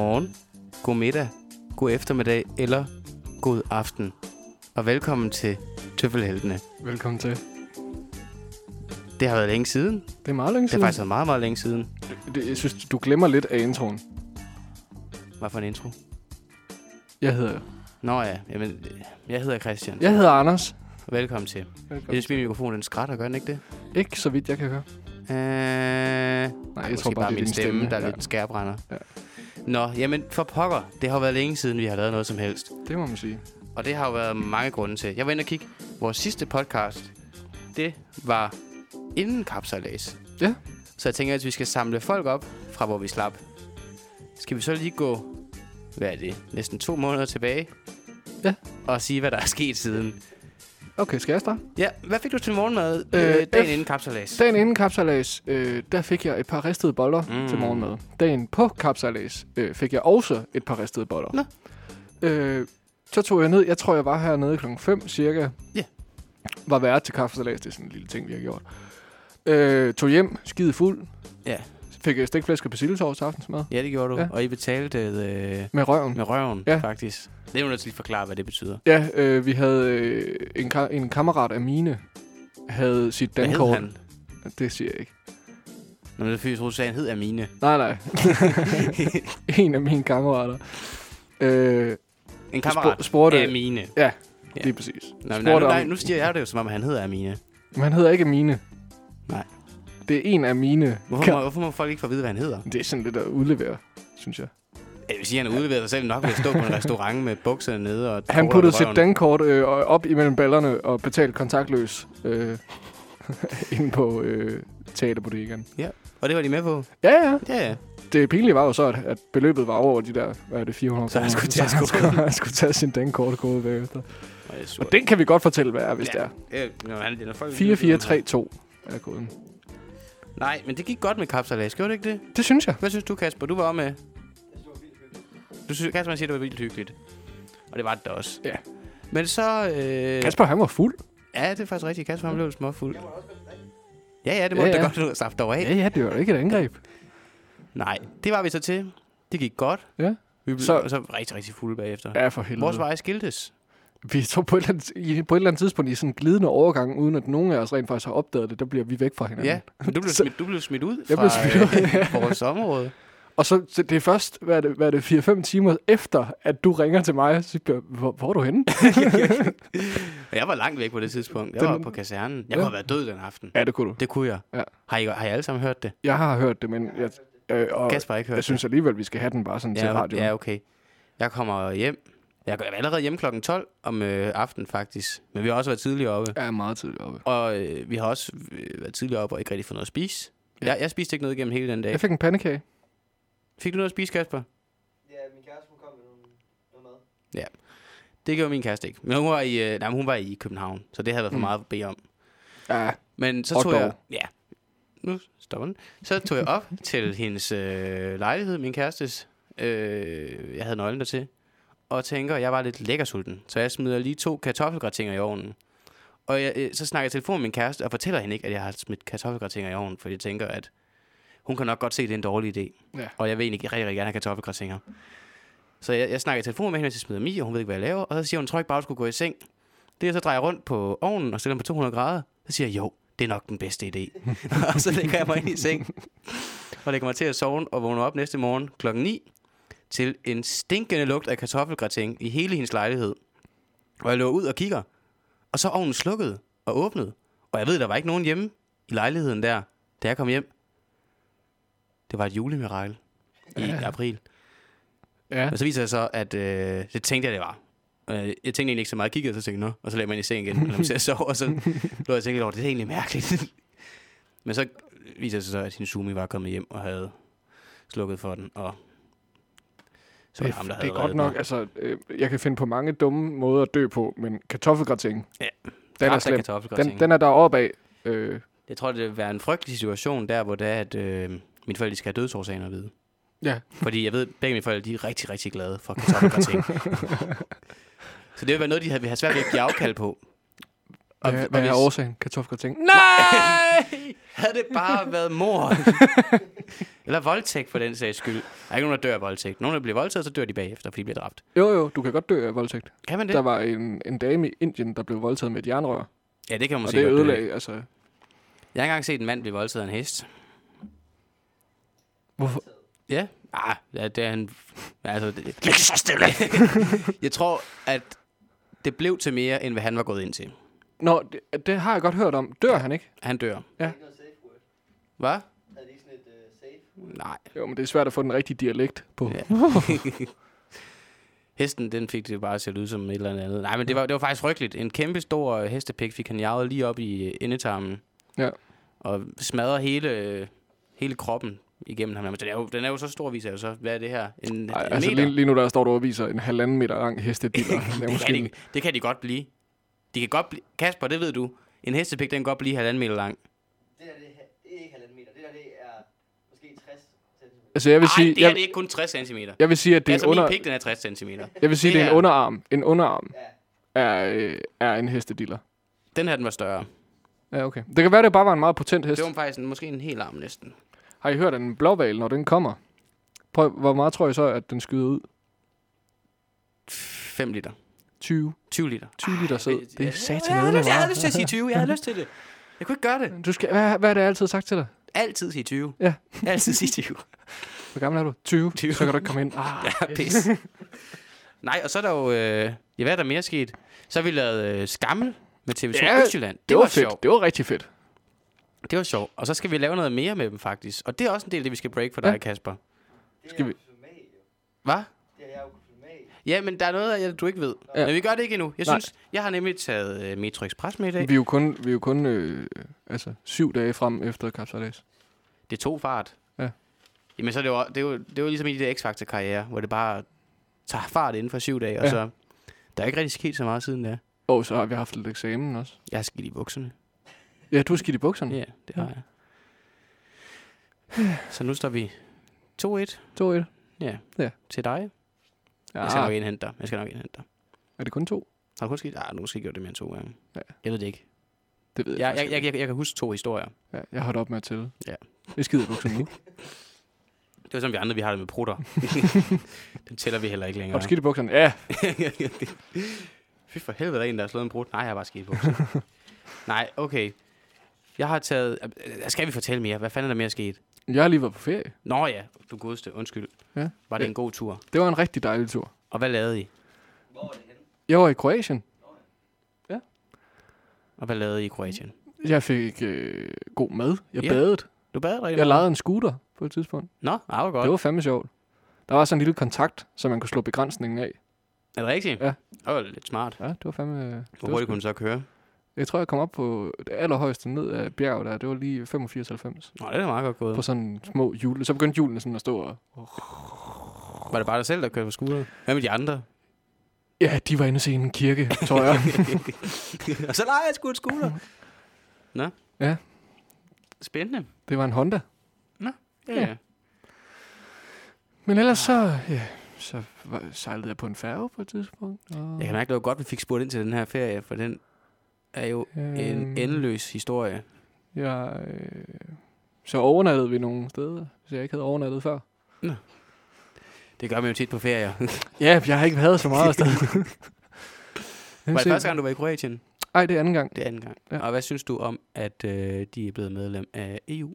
God morgen, god middag, god eftermiddag eller god aften. Og velkommen til Tøffelheltene. Velkommen til. Det har været længe siden. Det er meget længe Det har siden. faktisk været meget, meget længe siden. Det, jeg synes, du glemmer lidt af introen. Hvad for en intro? Jeg hedder, Nå ja, jamen, jeg hedder Christian. jeg hedder Anders. Velkommen til. Jeg Velkommen. synes, min mikrofon den skrætter, gør den ikke det? Ikke så vidt, jeg kan høre. Øh, Nej, jeg tror bare, bare det er min stemme, stemme. der er ja. lidt skærbrænder. Ja. Nå, jamen for pokker. Det har været længe siden, vi har lavet noget som helst. Det må man sige. Og det har jo været mange grunde til. Jeg var inde og kigge. Vores sidste podcast, det var inden kapsalæs. Ja. Så jeg tænker, at vi skal samle folk op fra, hvor vi slap. Skal vi så lige gå, hvad er det, næsten to måneder tilbage? Ja. Og sige, hvad der er sket siden. Okay, skal jeg starte? Ja, hvad fik du til morgenmad Øh, øh, dagen F- inden kapsalæs? Dagen inden kapsalæs, øh, der fik jeg et par ristede boller Mm. til morgenmad. Dagen på kapsalæs øh, fik jeg også et par ristede boller. Nå. Øh, så tog jeg ned, jeg tror jeg var hernede klokken 5 cirka. Ja. Var vært til kapsalæs, det er sådan en lille ting, vi har gjort. Øh, tog hjem, skide fuld. Ja. Fik jeg stikflæsk og persillesovs til aftensmad. Ja, det gjorde du. Ja. Og I betalte øh, Med røven. med røven, Ja. faktisk. Det er jo nødt til lige forklare, hvad det betyder. Ja, øh, vi havde øh, en, ka- en kammerat af mine, havde sit dankort. han? Det siger jeg ikke. Nå, men det er fordi, han hed Amine. Nej, nej. en af mine kammerater. Øh, En kammerat Sp- spurgte- Amine. ja, Ja. lige præcis. Nå, men nej, nu, nej, nu siger jeg det jo, som om han hedder Amine. Men han hedder ikke mine. Det er en af mine. Hvorfor må, hvorfor må folk ikke få at vide, hvad han hedder? Det er sådan lidt at udlevere, synes jeg. Jeg vil sige, at han har udleveret sig selv nok ved at stå på en restaurant med bukserne nede og Han puttede sit dankort øh, op imellem ballerne og betalte kontaktløs øh, inde på øh, teaterbodegaen. Og det var de med på? Ja, ja. Ja, ja. Det pinlige var jo så, at, at beløbet var over de der, hvad er det, 400 Så han skulle at Så han skulle, han skulle tage sin dankort gå bagefter. Og den kan vi godt fortælle, hvad er, hvis Ja. det er. Ja, når han, når folk 4432 er koden. Nej, men det gik godt med kapsalas. Gjorde det ikke det? Det synes jeg. Hvad synes du, Kasper? Du var med. Du synes, Kasper siger, det var vildt hyggeligt. Og det var det da også. Ja. Men så... Øh, Kasper, han var fuld. Ja, det er faktisk rigtigt. Kasper han blev lidt småfuld. Ja, ja, det må Ja, ja, da godt saft dog af. Ja, ja, det var ikke et angreb. Nej, det var vi så til. Det gik godt. Ja. Vi blev Så- så, så rigtig, rigtig fulde bagefter. Ja, for helvede. Vores veje skiltes. Vi tror på et, eller andet, i- på et eller andet tidspunkt i sådan en glidende overgang, uden at nogen af os rent faktisk har opdaget det, der bliver vi væk fra hinanden. Ja, du blev, Så- smidt, du blev smidt ud Jeg fra blev smidt ud, øh, vores område. Og så så det er først, hvad er det, hvad er det 4-5 timer efter, at du ringer til mig og siger, hvor, hvor er du henne? Jeg var langt væk på det tidspunkt. Jeg Den- var på kasernen. Jeg Ja. kunne have været død den aften. ja, det kunne du. Det kunne jeg. Ja. Har, I, har I alle sammen hørt det? Jeg har hørt det, men jeg, øh, og Kasper har ikke hørt jeg synes alligevel, vi skal have den bare sådan det. til Ja, radio. ja, okay. Jeg kommer hjem. Jeg er allerede hjemme klokken 12 om øh, aftenen faktisk. Men vi har også været tidligere oppe. Jeg er meget tidligt oppe. Og øh, vi har også øh, været tidligere oppe og ikke rigtig fået noget at spise. Ja. Jeg, jeg spiste ikke noget igennem hele den dag. Jeg fik en pandekage. Fik du noget at spise, Kasper? Ja, min kæreste hun kom med nogle, noget mad. Det gjorde min kæreste ikke. Men hun var i, øh, nej, hun var i København, så det havde været for Mm. meget at bede om. Ja, Men så Og tog dog. jeg... Ja, nu stopper den. Så tog jeg op til hendes øh, lejlighed, min kærestes. Øh, jeg havde nøglen dertil. Og tænker, jeg var lidt lækker sulten. Så jeg smider lige to kartoffelgratinger i ovnen. Og jeg, øh, så snakker jeg telefon med min kæreste, og fortæller hende ikke, at jeg har smidt kartoffelgratinger i ovnen. For jeg tænker, at hun kan nok godt se, at det er en dårlig idé. Ja. Og jeg vil egentlig rigtig, rigtig gerne have kartoffelgratinger. Så jeg, jeg snakker i telefon med hende, mens jeg smider dem i, og hun ved ikke, hvad jeg laver. Og så siger hun, tror ikke bare, skulle gå i seng. Det er så drejer jeg rundt på ovnen og stiller den på 200 grader. Så siger jeg, jo, det er nok den bedste idé. og så lægger jeg mig ind i seng. Og lægger mig til at sove og vågner op næste morgen klokken 9 til en stinkende lugt af kartoffelgratin i hele hendes lejlighed. Og jeg løber ud og kigger. Og så ovnen slukket og åbnet. Og jeg ved, der var ikke nogen hjemme i lejligheden der, da jeg kom hjem. Det var et julemirakel i Ja. april. ja. Og så viser det så, at øh, det tænkte jeg, det var. Øh, jeg tænkte egentlig ikke så meget. Jeg kiggede, og så tænkte jeg. Og så lagde jeg mig ind i seng igen, og man ser sove, og så lå jeg og tænkte over, det er egentlig mærkeligt. Men så viser det sig så, at Zoomi var kommet hjem og havde slukket for den, og så Det, ham, der det er godt nok, mig. altså, øh, jeg kan finde på mange dumme måder at dø på, men kartoffelgratin, Ja. den er slem. Den, den er deroppe af. Øh, Jeg tror, det vil være en frygtelig situation der, hvor det er, at øh, mine forældre skal have dødsårsagen at vide. ja, Fordi jeg ved, begge mine forældre, de er rigtig, rigtig glade for kartoffelgratin. så det vil være noget, de havde, vil have svært ved at give afkald på. Og- hvad, og hvad er hvis- årsagen? Kartoffelgratin? Nej! Havde det bare været mor. Eller voldtægt for den sags skyld. Der er ikke nogen, der dør af voldtægt. Nogen, der bliver voldtaget, så dør de bagefter, fordi de bliver dræbt. Jo, jo, du kan godt dø af voldtægt. Kan man det? Der var en, en dame i Indien, der blev voldtaget med et jernrør. Ja, det kan man Og det godt dø af. ødelagde, altså... Jeg har engang set en mand blive voldtaget af en hest. Hvorfor? Ja. Ah, ja, det er en... Altså, det, Læg så stille! jeg tror, at det blev til mere, end hvad han var gået ind til. Nå, det, det har jeg godt hørt om. Dør han ikke? Han dør. Ja. Er? Hvad? Det ikke sådan et safe word? Nej. Jo, men det er svært at få den rigtige dialekt på. Ja. Hesten, den fik det bare til at lyde som et eller andet. Nej, men det var, det var faktisk frygteligt. En kæmpe stor øh, hestepik fik han jaget lige op i øh, endetarmen. Ja. Og smadrer hele, øh, hele kroppen igennem ham. Den er, jo, den er jo så stor, viser jeg så. Hvad er det her? En, Ej, en altså meter? lige, lige nu der står du og viser en halvanden meter lang hestediller. det er det, måske kan de, det kan de godt blive. De kan godt blive... Kasper, det ved du. En hestepik, den kan godt blive halvanden meter lang. Det der, det, er, det er ikke halvanden meter. Det der, det er måske 60 cm. Altså, jeg vil Nej, sige, det her jeg, det er ikke kun 60 cm. jeg vil sige, at Det er er altså en under, min pik, den er 60 cm. jeg vil sige, det det er en underarm. En underarm Ja. er, øh, er en hestediller. Den her, den var større. Ja, okay. Det kan være, det bare var en meget potent hest. Det var faktisk en, måske en hel arm næsten. Har I hørt, at en blåval, når den kommer, prøv, hvor meget tror I så, at den skyder ud? 5 liter. 20. 20 liter. 20 liter sød. Det er satan jeg, havde lyst, jeg havde lyst til at sige 20. Jeg havde lyst til det. Jeg kunne ikke gøre det. Du skal, hvad, hvad er det, jeg altid har sagt til dig? Altid sige 20. Ja. Altid sige 20. Hvor gammel er du? 20. 20. Så kan du ikke komme ind. Ah, Ja, pis. Nej, og så er der jo... Øh, ja, hvad er der mere sket? Så har vi lavet øh, Skammel med TV2 Ja, Østjylland. Det, det var, var fedt. sjovt. Det var rigtig fedt. Det var sjovt. Og så skal vi lave noget mere med dem, faktisk. Og det er også en del af det, vi skal break for Ja. dig, Kasper. Det Skal er vi-. Hvad? Det har jeg jo kunnet filme af. Ja, men der er noget, af, du ikke ved. Ja. Ja. Men vi gør det ikke endnu. Jeg Nej. synes, jeg har nemlig taget øh, Metro Express med i dag. Vi er jo kun, vi er jo kun øh, altså, syv dage frem efter kapsejlads. Det tog fart. Ja. Jamen, så er det jo, det er jo, det er jo ligesom i de der X-Factor-karriere, hvor det bare tager fart inden for syv dage, og Ja. så... Der er ikke rigtig sket så meget siden da. Og så har vi haft lidt eksamen også. Jeg har skidt i bukserne. Ja, du har skidt i bukserne. Ja, det har jeg. Så nu står vi 2-1 2-1. ja. Ja. til dig. Ja. Jeg skal nok indhente dig. Jeg skal nok indhente dig. Er det kun to? Har du kun skidt? Ah, nu skal jeg gjort det mere end to gange. Ja. Jeg ved det ikke. Det ved jeg, Jeg, jeg, ikke. jeg, jeg, jeg kan huske to historier. Ja, jeg holdt op med at tælle. Ja. Jeg skider i bukserne nu. Det var som vi andre, vi har det med prutter. Den tæller vi heller ikke Har længere. du skidt i bukserne? Ja. Fy for helvede, der er en, der har slået en brud. Nej, jeg har bare skidt på. Nej, okay. Jeg har taget... øh, Skal vi fortælle mere? Hvad fanden er der mere sket? Jeg har lige været på ferie. Nå ja, du godeste. Undskyld. Ja. Var det Ja. en god tur? Det var en rigtig dejlig tur. Og hvad lavede I? Hvor er det henne? Jeg var i Kroatien. Og hvad lavede I i Kroatien? Jeg fik øh, god mad. Jeg Ja. badede. Du badede rigtig Jeg lejede en scooter på et tidspunkt. Nå, ah, hvor godt. Det var fandme sjovt. Der var sådan en lille kontakt, så man kunne slå begrænsningen af. Er det rigtigt? Ja. Det var lidt smart. Ja, det var fandme... det Hvor var hurtigt kunne du så køre? Jeg tror, jeg kom op på det allerhøjeste ned af bjerget der. Det var lige 85-90. Nå, det er meget godt gået. På sådan små hjul. Så begyndte hjulene sådan at stå og... Var det bare dig selv, der kørte på skulderen? Hvad med de andre? Ja, de var inde og se en kirke, tror jeg. og så leger jeg sgu et skulder. Nå. Ja. Spændende. Det var en Honda. Ja. Ja. ja. Men ellers så... Ja, så var, sejlede jeg på en færge på et tidspunkt. Og, Jeg kan mærke, det var godt, vi fik spurgt ind til den her ferie, for den er jo en Øhm, endeløs historie. Jeg, øh, så overnattede vi nogle steder, hvis jeg ikke havde overnattet før. Det gør man jo tit på ferier. Ja, jeg har ikke været så meget afsted. var det første gang, du var i Kroatien? Ej, det er anden gang. Det er anden gang. Ja. Ja. Og hvad synes du om, at øh, de er blevet medlem af EU?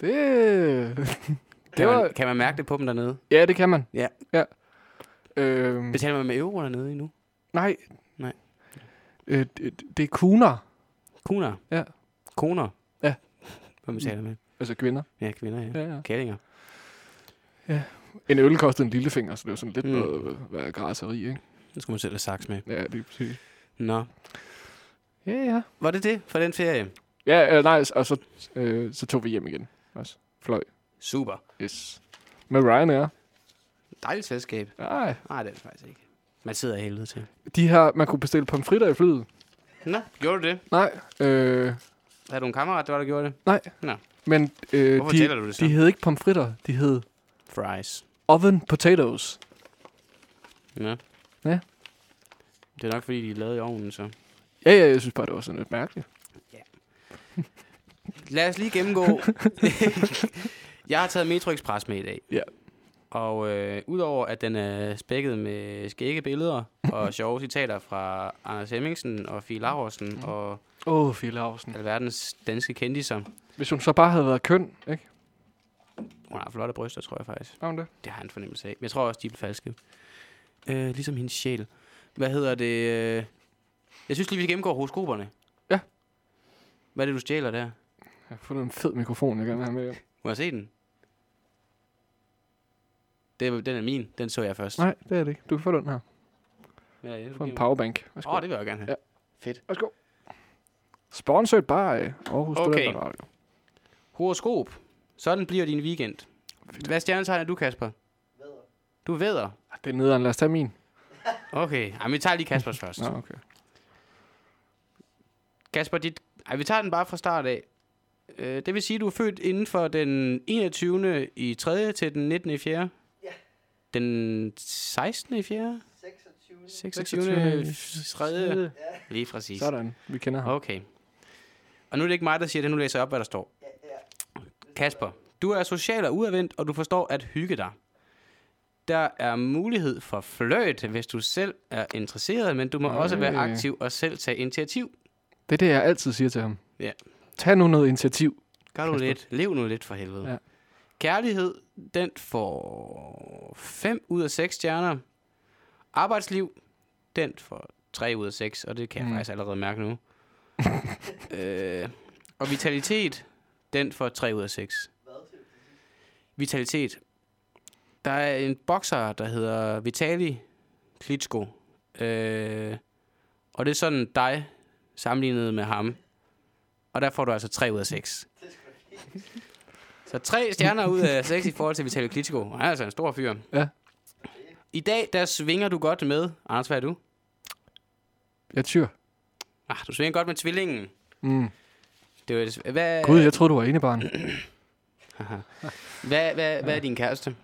Det, Kan, var- man, kan man mærke det på dem dernede? ja, det kan man. Ja. ja. Øhm, Betaler man med euro dernede endnu? Nej. Nej. Øh, det, det er kuner, Kuner? Ja. Koner? Ja. Hvad betaler med? altså kvinder. Ja, kvinder, ja. Ja, ja. Kællinger. En øl kostede en lillefinger, så det var sådan lidt Mm. mm. noget hvad, græseri, ikke? Det skulle man selv have saks med. Ja, det er præcis. Nå. Ja, ja. Var det det for den ferie? Ja, øh, nej, og så, øh, så tog vi hjem igen. Også. Fløj. Super. Yes. Med Ryanair. Dejligt selskab. Nej. Nej, det er det faktisk ikke. Man sidder af helvede til. De her, man kunne bestille pomfritter i flyet. Nå, gjorde du det? Nej. Øh, Havde du en kammerat, der var, der gjorde det? nej. Nå. Men øh, Hvorfor de, du det så? de hed ikke pomfritter, de hed Fries. oven potatoes. Ja. Ja. Det er nok, fordi de er lavet i ovnen, så. Ja, ja, jeg synes bare, det var sådan lidt mærkeligt. lad os lige gennemgå. jeg har taget Metro Express med i dag. Ja. Og øh, udover at den er spækket med skægge billeder og sjove citater fra Anders Hemmingsen og Fie Laursen Mhm. og oh, Fie Lausen. alverdens danske kendiser. Hvis hun så bare havde været køn, ikke? Hun har flotte bryster, tror jeg faktisk. Har hun det? Det har jeg en fornemmelse af. Men jeg tror også, de er falske. Øh, ligesom hendes sjæl. Hvad hedder det? øh? Jeg synes lige, vi skal gennemgå horoskoperne. Ja. Hvad er det, du stjæler der? Jeg har fundet en fed mikrofon, jeg gerne vil have med. hjem. Må jeg se den? Det, er- den er min. Den så jeg først. Nej, det er det ikke. Du kan få den her. Er det, Få en powerbank. Åh, oh, det vil jeg gerne have. Ja. Fedt. Værsgo. Sponsored by Aarhus Okay. Studenter Radio. Horoskop. Sådan bliver din weekend. Hvad stjernetegn er du, Kasper? Vædder. Du er vædder. Det er nederen. Lad os tage min. Okay. Ej, vi tager lige Kaspers først. Nå, okay. Kasper, dit... Ej, vi tager den bare fra start af. Øh, det vil sige, at du er født inden for den 21. i 3. til den 19. i 4. Den 16. i 4. 26. 26. i 3. Ja, Lige præcis. Sådan. Vi kender ham. Okay. Og nu er det ikke mig, der siger det. Nu læser jeg op, hvad der står. ja, ja. Kasper, du er social og udadvendt, og du forstår at hygge dig. Der er mulighed for fløjt, hvis du selv er interesseret, men du må Ej. også være aktiv og selv tage initiativ. Det er det, jeg altid siger til ham. Ja. Tag nu noget initiativ. Gør du Kasper. lidt. Lev nu lidt for helvede. Ja. Kærlighed, den får 5 ud af 6 stjerner. Arbejdsliv, den får 3 ud af 6, og det kan jeg Mm. faktisk allerede mærke nu. øh, og vitalitet, den får 3 ud af 6. Hvad til? Vitalitet. Der er en bokser, der hedder Vitali Klitschko. Øh, og det er sådan dig sammenlignet med ham. Og der får du altså 3 ud af 6. Så tre stjerner ud af 6 i forhold til Vitali Klitschko. Han er altså en stor fyr. Ja. I dag, der svinger du godt med. Anders, hvad er du? Jeg tyr. Ah, du svinger godt med tvillingen. Mm. Det var, det- hvad, Gud, jeg troede, du var enebarn. hvad, hvad, hvad er din kæreste?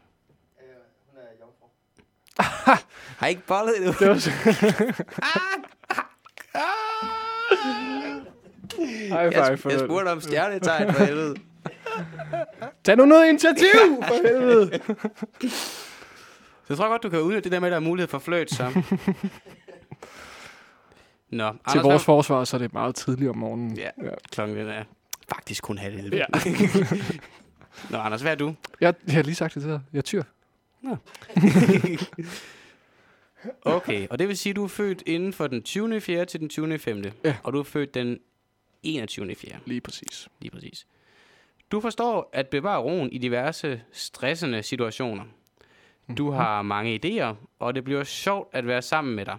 Er. Har I ikke bollet endnu? Det var så... High five Jeg, for jeg spurgte om stjernetegn for helvede. Tag nu noget initiativ, for helvede. Så jeg tror godt, du kan udnytte det der med, at der er mulighed for fløjt, så. Nå, Til Anders, vores hvad- forsvar, så er det meget tidligt om morgenen. Ja. ja. klokken den er faktisk kun halv 11. Ja. Nå, Anders, hvad er du? Jeg, jeg har lige sagt det til dig. Jeg tyr. Okay, og det vil sige, at du er født inden for den 20. 4. til den 20. 5. Ja. Og du er født den 21. 4. Lige præcis. Lige præcis. Du forstår at bevare roen i diverse stressende situationer. Du Mhm. har mange idéer, og det bliver sjovt at være sammen med dig.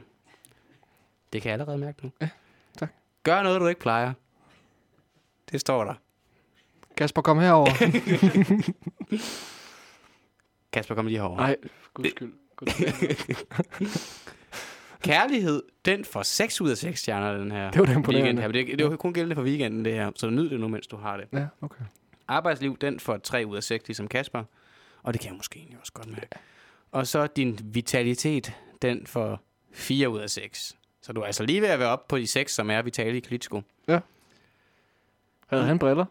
Det kan jeg allerede mærke nu. Ja, tak. Gør noget, du ikke plejer. Det står der. Kasper, kom herover. Kasper, kom lige herover. Nej, guds skyld. Guds skyld. Kærlighed, den får 6 ud af 6 stjerner, den her Det var weekend imponerende. her. Men det, det er jo kun gældende for weekenden, det her. Så nyd det nu, mens du har det. Ja, okay. Arbejdsliv, den får 3 ud af 6, ligesom Kasper. Og det kan jeg måske egentlig også godt mærke. Og så din vitalitet, den får 4 ud af 6. Så du er altså lige ved at være oppe på de 6, som er Vitali Klitschko. Havde han briller?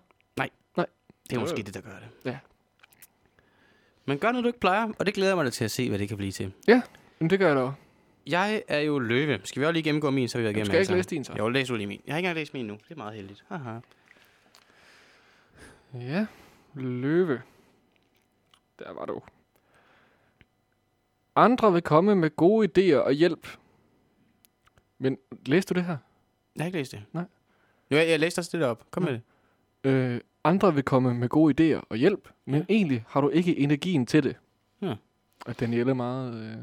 Det er måske det, der gør det. Ja. Men gør noget, du ikke plejer, og det glæder mig da til at se, hvad det kan blive til. Men det gør jeg da også. Jeg er jo løve. Skal vi også lige gennemgå min, så har vi været igennem skal alle ikke læse din så. Jo, læs du lige min. Jeg har ikke engang læst min nu. Det er meget heldigt. Haha. Ja, løve. Der var du. Andre vil komme med gode idéer og hjælp. Men læste du det her? Jeg har ikke læst det. Nej. Jo, jeg, jeg læste også det derop. Kom Nå. med det. Øh, andre vil komme med gode idéer og hjælp, men Ja. egentlig har du ikke energien til det. Ja. Og Danielle er meget... Øh,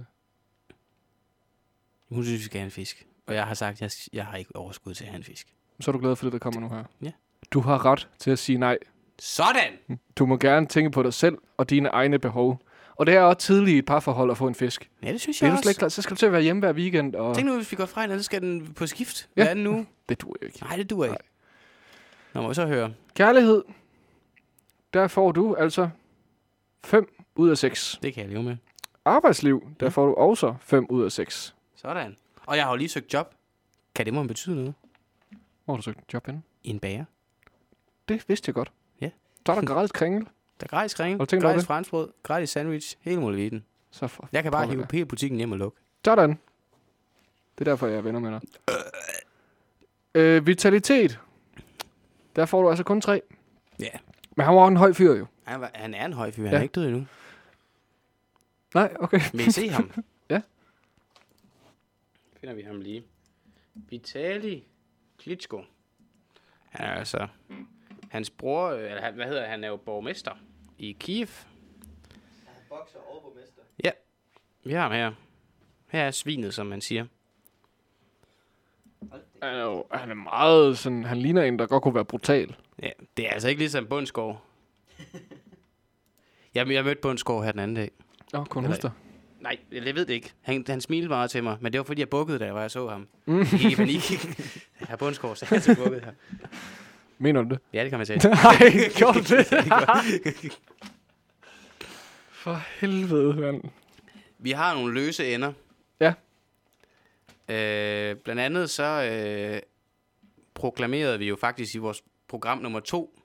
Hun synes, vi skal have en fisk. Og jeg har sagt, at jeg, jeg har ikke overskud til at have en fisk. så er du glad for det, der kommer nu her. Ja. Du har ret til at sige nej. Sådan! Du må gerne tænke på dig selv og dine egne behov. Og det er også tidligt i et parforhold at få en fisk. Ja, det synes Det er jeg også. slet klar. Så skal du til at være hjemme hver weekend, og Tænk nu, hvis vi går fra hinanden, så skal den på skift. Ja. Hvad er den nu? det duer jo ikke. Nej, det duer ikke. Nå, må vi så høre. Kærlighed, der får du altså 5 ud af 6. Det kan jeg leve med. Arbejdsliv, der Ja. får du også 5 ud af 6. Sådan. Og jeg har jo lige søgt job. Kan det må betyde noget? Hvor har du søgt job henne? I en bager. det vidste jeg godt. Så er der gratis kringle. Der er gratis over gratis franskbrød, gratis sandwich, hele muligheden. Så for Jeg kan bare hive da. hele butikken hjem og lukke. Sådan. Det er derfor, jeg er venner med dig. Øh, vitalitet. Der får du altså kun tre. Ja. Men han var en høj fyr jo. Han, var, han er en høj fyr, han Ja. er ikke død endnu. Nej, okay. I se ham? Ja. Finder vi ham lige. Vitali Klitschko. Han er altså... Hans bror, øh, eller han- hvad hedder han, er jo borgmester i Kiev. Han er bokser og borgmester. Vi har ham her. Her er svinet, som man siger. Han er, jo, han er meget sådan... Han ligner en, der godt kunne være brutal. Ja, det er altså ikke ligesom Bundsgaard. Jeg, jeg mødte Bundsgaard her den anden dag. Nå, kun Eller- huske. Nej, jeg, jeg ved det ikke. Han, han smilede meget til mig, men det var fordi, jeg bukkede, da jeg, var, jeg så ham. Mm. I panik. Herr Bundsgaard, så jeg til bukket her. Mener du det? Ja, det kan man sige. Nej, gjorde du det? For helvede, mand. Vi har nogle løse ender. Ja. Øh, blandt andet så øh, proklamerede vi jo faktisk i vores program nummer to,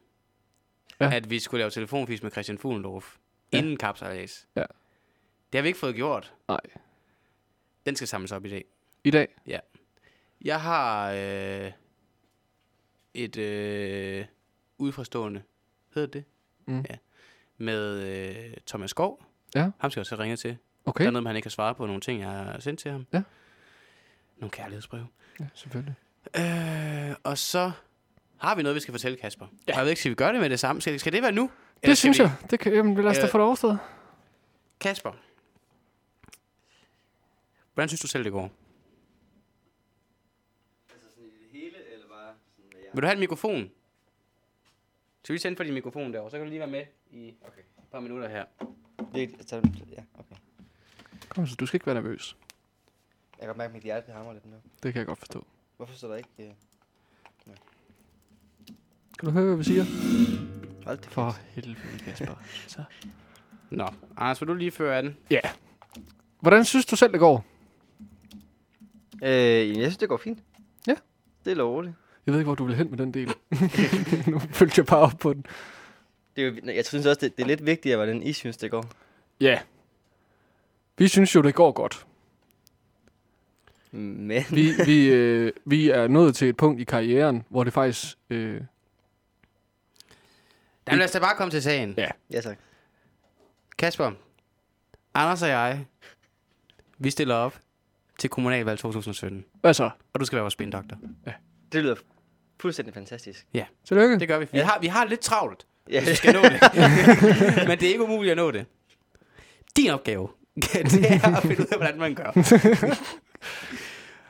Ja. ja. at vi skulle lave telefonfis med Christian Fuglendorf Ja. ja. inden kapsejlads. Ja. Det har vi ikke fået gjort. Nej. Den skal samles op i dag. I dag? Jeg har øh, et øh, udforstående, hedder det? Mm. Ja. Med øh, Thomas Skov. Ja. Ham skal jeg så ringe til. Okay. Der er noget, med, han ikke har svaret på nogle ting, jeg har sendt til ham. Ja. Nogle kærlighedsbrev. Ja, selvfølgelig. Øh, og så har vi noget, vi skal fortælle, Kasper. Ja. Og jeg ved ikke, skal vi gøre det med det samme? Skal, skal det være nu? Eller Det synes vi... jeg. Det kan, jamen, lad os da Øh, få det overstået. Kasper. Hvordan synes du selv, det går? Altså sådan i det hele, eller bare sådan med jer? Vil du have en mikrofon? Skal vi tænde for din mikrofon derovre? Så kan du lige være med i Okay. et par minutter her. Det, er- så, ja, okay. Kom så, du skal ikke være nervøs. Jeg kan godt mærke, at mit hjerte det hamrer lidt nu. Det kan jeg godt forstå. Hvorfor står der ikke... Uh... Kan du høre, hvad vi siger? Hold det For helvede, Kasper. Så. Nå, Anders, vil du lige føre den? Ja. Hvordan synes du selv, det går? Øh, jeg synes, det går fint. Ja. Det er roligt. Jeg ved ikke, hvor du vil hen med den del. nu følger jeg bare op på den. Det er jo, jeg synes også, det, det er lidt vigtigere, hvordan I synes, det går. Ja. Vi synes jo, det går godt. Men... Vi, vi, øh, vi er nået til et punkt i karrieren, hvor det faktisk... Øh, Jamen, lad os da bare komme til sagen. Ja. Ja, tak. Kasper, Anders og jeg, vi stiller op til kommunalvalg 2017. hvad så? Og du skal være vores spindoktor. Det lyder fuldstændig fantastisk. Tillykke. Det gør vi. Vi, Ja. har, vi har lidt travlt, Ja, hvis vi skal nå det. Men det er ikke umuligt at nå det. Din opgave, det er at finde ud af, hvordan man gør.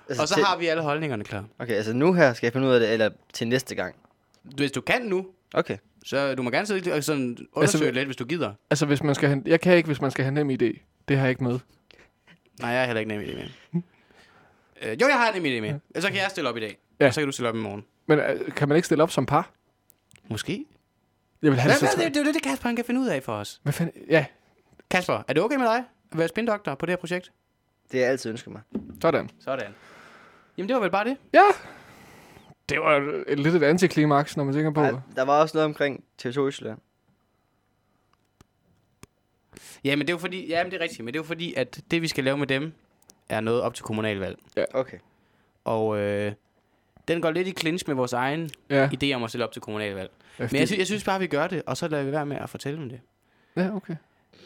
altså, Og så til, har vi alle holdningerne klar. Okay, altså nu her skal jeg finde ud af det, eller til næste gang. Hvis du kan nu, Okay. så du må gerne sidde og sådan undersøge Altså, lidt, hvis du gider. Altså, hvis man skal have, jeg kan ikke, hvis man skal have nem idé. Det har jeg ikke med. Nej, jeg har heller ikke nem idé med. Øh, jo, jeg har en nem idé med. Så kan jeg stille op i dag. Ja. Ja. Og så kan du stille op i morgen. Men øh, kan man ikke stille op som par? Måske. Jeg vil have Hvad, så hvad, det, det er jo det, Kasper han kan finde ud af for os. Hvad fanden? Ja, Kasper, er det okay med dig at være spindoktor på det her projekt? Det har jeg altid ønsket mig. sådan. Sådan. Jamen, det var vel bare det. Ja. Det var et, et lidt et antiklimaks, når man tænker på. Ej, der var også noget omkring TV2 Østjylland. Ja, men det er jo fordi, ja, men det er rigtigt, men det er jo fordi, at det vi skal lave med dem, er noget op til kommunalvalg. Okay. Og øh, den går lidt i clinch med vores egen Ja. idé om at stille op til kommunalvalg. ja Men jeg, sy- jeg synes bare, vi gør det, og så lader vi være med at fortælle dem det. Ja, okay.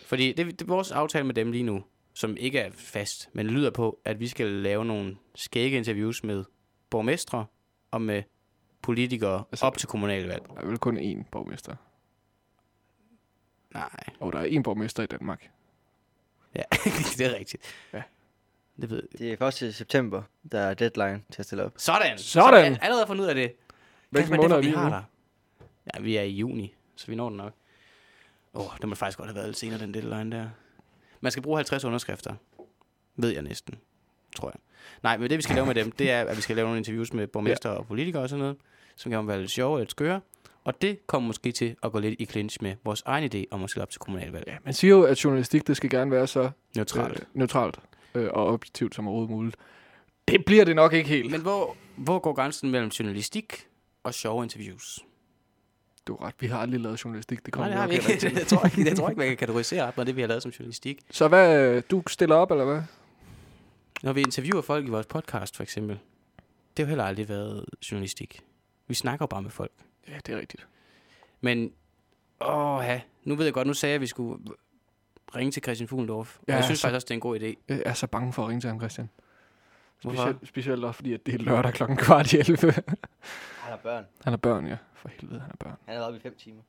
Fordi det, det er vores aftale med dem lige nu, som ikke er fast, men lyder på, at vi skal lave nogle skægge interviews med borgmestre og med politikere altså, op til kommunalvalg. Der er vel kun én borgmester. Nej, Og der er én borgmester i Danmark. ja, det er rigtigt. Ja. Det ved Det er først til september, der er deadline til at stille op. Sådan! Sådan! Så er allerede fundet ud af det. Hvilken måned er vi vi har der. Ja, vi er i juni, så vi når den nok. Åh, oh, det må faktisk godt have været lidt senere, den deadline der. Man skal bruge 50 underskrifter. Ved jeg næsten, tror jeg. Nej, men det vi skal lave med dem, det er, at vi skal lave nogle interviews med borgmester og politikere og sådan noget, som kan være lidt sjove og lidt skøre. Og det kommer måske til at gå lidt i clinch med vores egen idé om at stille op til kommunalvalg. Ja. Man siger jo, at journalistik, det skal gerne være så Neutralt. øh, neutralt øh, og objektivt som overhovedet muligt. Det bliver det nok ikke helt. Men hvor, hvor går grænsen mellem journalistik og sjove interviews? du har ret. Vi har aldrig lavet journalistik. Det Nej, kommer det har vi nok ikke. jeg, tror ikke, jeg tror ikke, man kan kategorisere ret meget det, vi har lavet som journalistik. Så hvad, du stiller op, eller hvad? Når vi interviewer folk i vores podcast, for eksempel, det har jo heller aldrig været journalistik. Vi snakker bare med folk. Ja, det er rigtigt. Men, åh ja, nu ved jeg godt, nu sagde jeg, at vi skulle ringe til Christian Fuglendorf. Ja, Ja, jeg synes så- faktisk også, det er en god idé. Jeg er så bange for at ringe til ham, Christian. Hvorfor? Specielt, specielt også, fordi at det er lørdag klokken kvart i 11. Han har børn. han er børn, ja. For helvede, han er børn. Han er oppe i fem timer.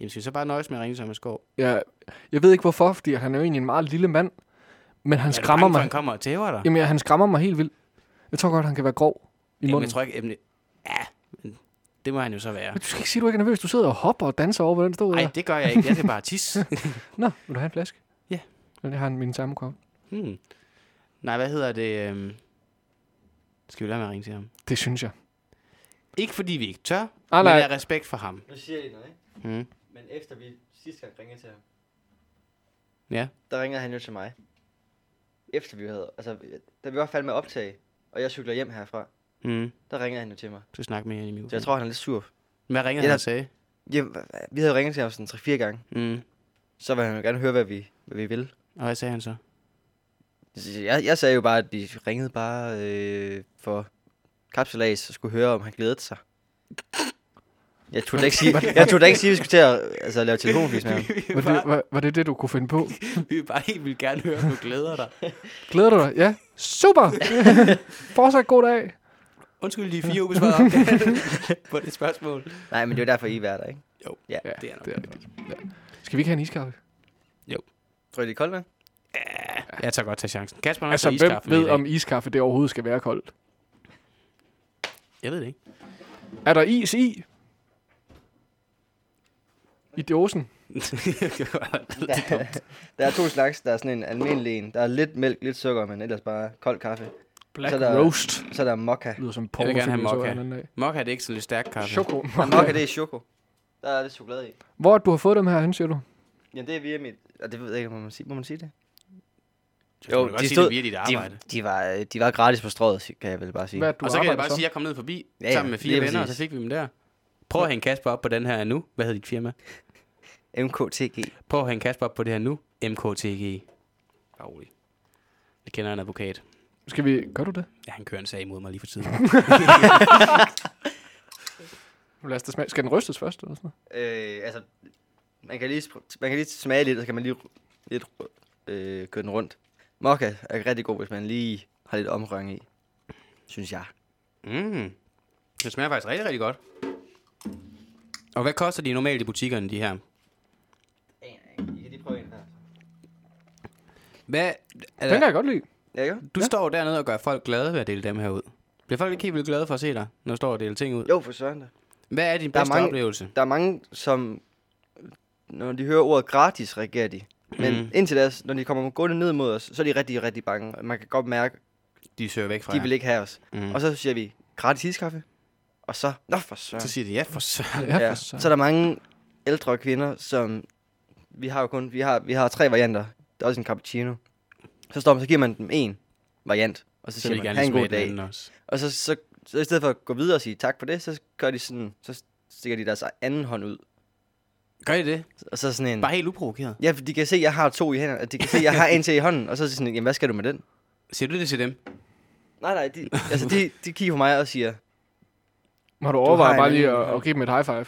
Jamen, skal vi så bare nøjes med at ringe til ham skov? Jeg, jeg ved ikke hvorfor, fordi han er jo egentlig en meget lille mand. Men han du skræmmer mig. han kommer og tæver dig? Jamen, ja, han skræmmer mig helt vildt. Jeg tror godt, han kan være grov i Jamen, munden. jeg tror ikke, jamen, ja, men det må han jo så være. Men du skal ikke sige, du ikke er nervøs. Du sidder og hopper og danser over på den stol Nej, det gør jeg ikke. Jeg skal bare tisse. Nå, vil du have en flaske? Ja. Jeg har en min termokop. hmm. Nej, hvad hedder det? øhm, Skal vi lade med at ringe til ham? Det synes jeg. Ikke fordi vi ikke tør, Ah, men nej. af respekt for ham. Nu siger jeg lige noget, ikke? Hmm. Men efter vi sidste gang ringede til ham, Ja. der ringede han jo til mig. Efter vi havde, altså, da vi var faldet med optag, og jeg cykler hjem herfra, Hmm. der ringede han jo til mig. Så snak med hende i Så mikrofonen. jeg tror, han er lidt sur. Hvad ringede Ja, han der- og sagde? Ja, vi havde jo ringet til ham sådan 3-4 gange. Mm. Så vil han jo gerne høre, hvad vi, hvad vi vil. Og hvad sagde han så? Jeg, jeg sagde jo bare, at vi ringede bare øh, for kapselas og skulle høre, om han glædede sig. Jeg turde da ikke sige, jeg turde da ikke sige, at vi skulle til at altså, lave telefonfis med ham. Var det, var, var det det, du kunne finde på? vi vil bare helt vildt gerne høre, om du glæder dig. Glæder du dig? Ja. Super! Fortsat god dag. Undskyld, de fire ubesvarede opgaver på det spørgsmål. Nej, men det er jo derfor, I er der, ikke? Ja, Det er nok det er rigtigt. Ja. Skal vi ikke have en iskaffe? Tror I, det er koldt, med? Jeg tager godt tage chancen. Kasper, har Altså, hvem iskaffe ved, om iskaffe det overhovedet skal være koldt? Jeg ved det ikke. Er der is i? I dåsen? Der, der er to slags. Der er sådan en almindelig en. Der er lidt mælk, lidt sukker, men ellers bare kold kaffe. Black Så er der- roast. Så er der mokka. lyder som Jeg vil gerne have jeg så mokka. Mokka er det ikke så lidt stærk kaffe. Choco. Mokka, det er choko. Der er lidt chokolade i. Hvor er du har fået dem her hen, siger du? Ja, det er via mit... Og det ved jeg ikke, må man sige, må man sige det? Jo, Jo, de sige stod- det via dit arbejde. De, de, var, de var gratis på strået, kan jeg vel bare sige. Hvad er og så kan jeg bare som? sige, at jeg kom ned forbi Ja, sammen med fire venner, og så fik vi dem der. Prøv at hænge Kasper op på den her nu. Hvad hedder dit firma? MKTG. Prøv at hænge Kasper op på det her nu. MKTG. Bare rolig. Jeg kender en advokat. Skal vi... Gør du det? Ja, han kører en sag imod mig lige for tiden. Nu Lad os da smage. Skal den rystes først? Eller sådan Øh, altså, man kan, lige, man kan lige smage lidt, og så kan man lige lidt, øh, køre den rundt. Mokka er rigtig god, hvis man lige har lidt omrøring i. Synes jeg. Mm. Det smager faktisk rigtig, rigtig godt. Og hvad koster de normalt i butikkerne, de her? I kan lige prøve en her. Hvad, Den altså, kan jeg godt lide. Ja, ikke? du Ja. står dernede og gør folk glade ved at dele dem her ud. Bliver folk ikke helt vildt glade for at se dig, når du står og deler ting ud? Jo, for søren da. Hvad er din Der er bedste mange- oplevelse? Der er mange, som, når de hører ordet gratis, reagerer de. Men mm. indtil da, når de kommer gående ned mod os, så er de rigtig, rigtig bange. Man kan godt mærke, De søger væk fra de jer. vil ikke have os. Mm. Og så siger vi, gratis iskaffe. Og så, nå for søren. Så siger de, ja for søren. Ja, Ja, for så er der mange ældre kvinder, som... Vi har jo kun... Vi har, vi har tre varianter. Der er også en cappuccino. Så står man, så giver man dem en variant. Og så, Så siger de man, gerne ha' en god den dag. også. Og så, så, så, i stedet for at gå videre og sige tak for det, så gør de sådan... Så stikker de deres anden hånd ud. Gør I det? Og så sådan en... Bare helt uprovokeret. Ja, for de kan se, at jeg har to i hænderne. De kan se, at jeg har en til i hånden. Og så er de sådan, jamen hvad skal du med den? Siger du det til dem? Nej, nej, de, altså de, de kigger på mig og siger, Må du overveje har bare en lige at, at give dem et high five?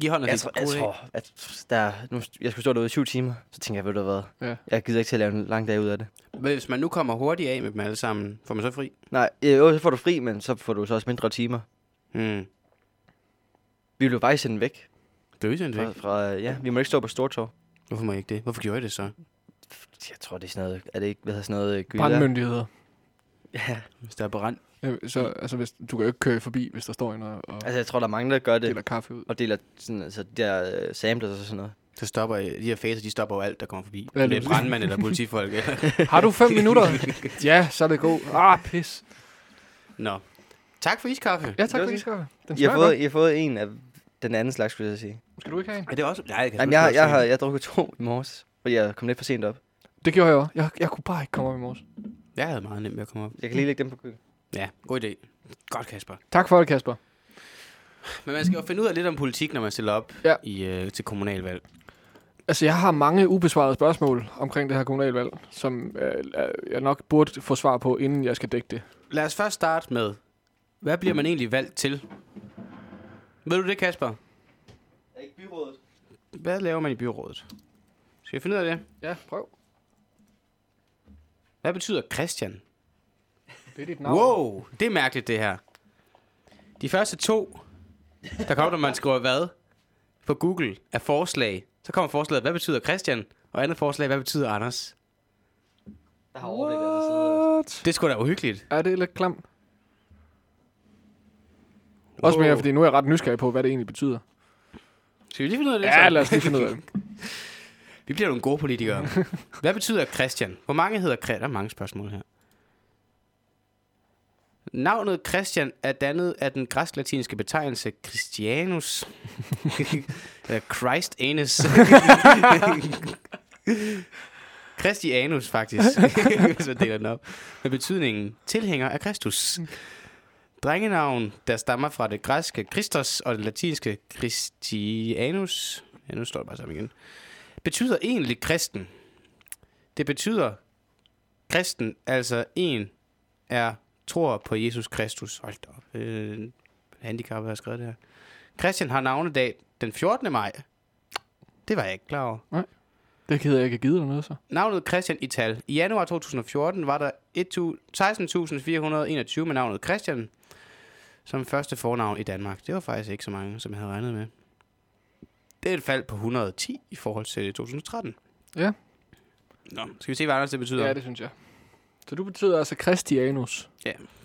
Giv hånden jeg, tror, jeg tror, at der, nu, jeg skulle stå derude i syv timer. Så tænker jeg, ved du hvad, Ja. jeg gider ikke til at lave en lang dag ud af det. Hvis man nu kommer hurtigt af med dem alle sammen, får man så fri? Nej, øh, jo, så får du fri, men så får du så også mindre timer. Hmm. Vi vil jo bare sende den væk. Bøgesendt væk. Fra, fra, ja, vi må ikke stå på Stortorv. Hvorfor må I ikke det? Hvorfor gjorde I det så? Jeg tror, det er sådan noget, er det ikke, hvad hedder sådan noget, øh, gylder? Brandmyndigheder. Ja, Hvis der er brand. Øh, Så, altså, hvis, du kan jo ikke køre forbi, hvis der står en og, og altså jeg tror, der er mange, der gør det. deler kaffe ud. Og deler sådan, altså, de der øh, samplers og sådan noget. Så stopper I- de her faser, de stopper jo alt, der kommer forbi. Ja, Ja, det lige er brandmand eller politifolk. eller- Har du fem minutter? ja, så er det god. Ah, pis. Nå. Tak for iskaffe. Ja, tak for iskaffe. Den har, smager fået, godt. I har fået en af den anden slags, skulle jeg sige. Skal du ikke have en? Er det også? Nej, det kan Jamen, jeg, jeg, har, jeg drukket to i morges, fordi jeg kom lidt for sent op. Det gjorde jeg også. Jeg, jeg kunne bare ikke komme op i morges. Jeg havde meget nemt med at komme op. Jeg kan lige lægge dem på køkken. Ja, god idé. Godt, Kasper. Tak for det, Kasper. Men man skal jo finde ud af lidt om politik, når man stiller op Ja. i, øh, til kommunalvalg. Altså, jeg har mange ubesvarede spørgsmål omkring det her kommunalvalg, som øh, jeg nok burde få svar på, inden jeg skal dække det. Lad os først starte med, hvad bliver man egentlig valgt til? Ved du det, Kasper? Er ikke byrådet? Hvad laver man i byrådet? Skal jeg finde ud af det? Ja, prøv. Hvad betyder Christian? Det er dit navn. Wow, det er mærkeligt det her. De første to, der kommer, når man skriver hvad på Google, er forslag. Så kommer forslaget, hvad betyder Christian? Og andet forslag, hvad betyder Anders? Der har overviklerne siddet. What? Det er sgu da uhyggeligt. Er det lidt klamt? Også mere, fordi nu er jeg ret nysgerrig på, hvad det egentlig betyder. Skal vi lige finde ud af det? Ja, så? lad os lige finde ud af det. Vi bliver nogle gode politikere. Hvad betyder Christian? Hvor mange hedder Christian? Der er mange spørgsmål her. Navnet Christian er dannet af den græsk-latinske betegnelse Christianus. Eller Christanus. Christianus, faktisk. Man deler den op. Med betydningen tilhænger af Kristus. Drengenavn, der stammer fra det græske Christos og det latinske Christianus. Ja, nu står det bare sammen igen betyder egentlig kristen. Det betyder kristen, altså en er tror på Jesus Kristus. Hold da op. Øh, handicap har skrevet det her. Christian har navnedag den 14. maj. Det var jeg ikke klar over. Det kan jeg ikke givet dig noget, så. Navnet Christian i tal. I januar 2014 var der 16.421 med navnet Christian som første fornavn i Danmark. Det var faktisk ikke så mange, som jeg havde regnet med. Det er et fald på 110 i forhold til 2013. Ja. Nå, skal vi se, hvad Anders det betyder? Ja, det synes jeg. Så du betyder altså Christianus.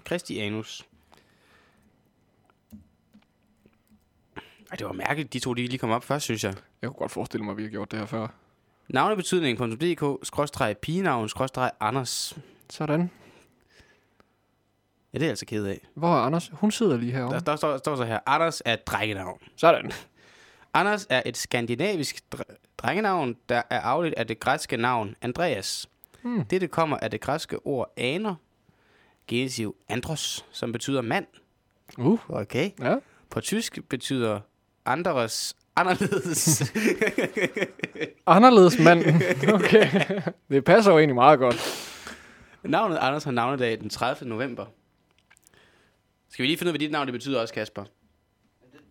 Christianus. Ej, det var mærkeligt, de to de lige kom op først, synes jeg. Jeg kunne godt forestille mig, at vi har gjort det her før. Navnebetydning.dk, skråstreg pigenavn, skråstreg Anders. Sådan. Ja, det er jeg altså ked af. Hvor er Anders? Hun sidder lige Der, herovre. der står, står så her, Anders er et drengenavn. Sådan. Anders er et skandinavisk dr- drengenavn, der er afledt af det græske navn Andreas. Hmm. Dette kommer af det græske ord aner, genitiv andros, som betyder mand. Uh, Okay. ja. På tysk betyder anderes anderledes. Anderledes mand. Okay. Det passer jo egentlig meget godt. Navnet Anders har navnedag den 30. november. Skal vi lige finde ud af, hvad dit navn det betyder også, Kasper? Det,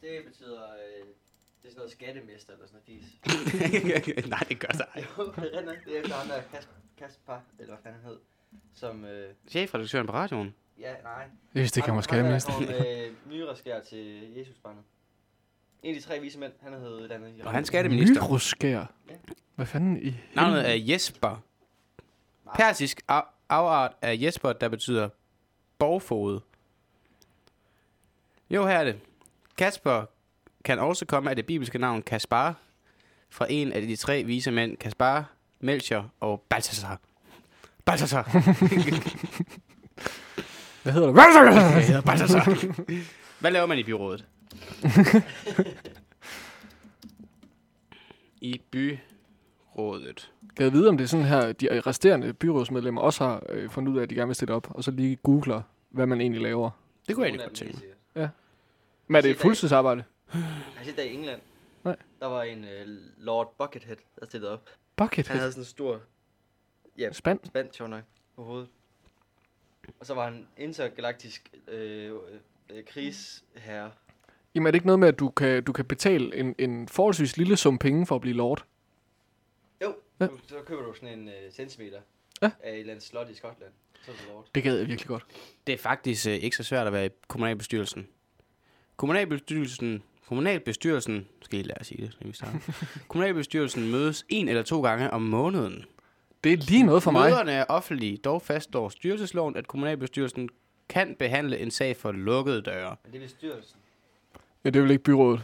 det betyder... Øh, det er sådan noget skattemester eller sådan noget. Nej, det gør det ej. Jo, det er rigtigt. Det er efter ham der Kas- Kaspar, eller hvad fanden han hed. Som, øh, Chefredaktøren på radioen. ja, nej. Jeg vidste ikke, han var skattemester. Han er øh, myreskær til Jesusbarnet. En af de tre vise mænd, han hed uddannet i Og han er skatteminister. Myroskær. Hvad fanden i... Navnet er Jesper. Persisk af- afart af Jesper, der betyder borgfod. Jo, her er det. Kasper kan også komme af det bibelske navn Kaspar, fra en af de tre vise mænd, Kaspar, Melchior og Balthasar. Balthasar. Hvad hedder det? Jeg hedder Balthasar. Hvad laver man i byrådet? I byrådet. Kan jeg vide, om det er sådan her, de resterende byrådsmedlemmer også har øh, fundet ud af, at de gerne vil stille op, og så lige googler, hvad man egentlig laver. Det kunne jeg egentlig godt tænke mig. Men er det et Shit, fuldtidsarbejde? Jeg har set der i England. Nej. Der var en uh, Lord Buckethead, der stillede op. Bucket Han havde sådan en stor ja, Spand? spand, sjov nok, på hovedet. Og så var han intergalaktisk øh, øh, krigsherre. Jamen er det ikke noget med, at du kan, du kan betale en, en forholdsvis lille sum penge for at blive lord? Jo, Ja. ja. så køber du sådan en øh, centimeter Ja. af et eller andet slot i Skotland. Så er du lord. Det gad jeg virkelig godt. Det er faktisk øh, ikke så svært at være i kommunalbestyrelsen. Kommunalbestyrelsen, kommunalbestyrelsen, skal I lære at sige det, når vi starter. kommunalbestyrelsen mødes en eller to gange om måneden. Det er lige noget for mig. Møderne er offentlige, dog faststår styrelsesloven, at kommunalbestyrelsen kan behandle en sag for lukkede døre. Men det er bestyrelsen. Ja, det er vel ikke byrådet.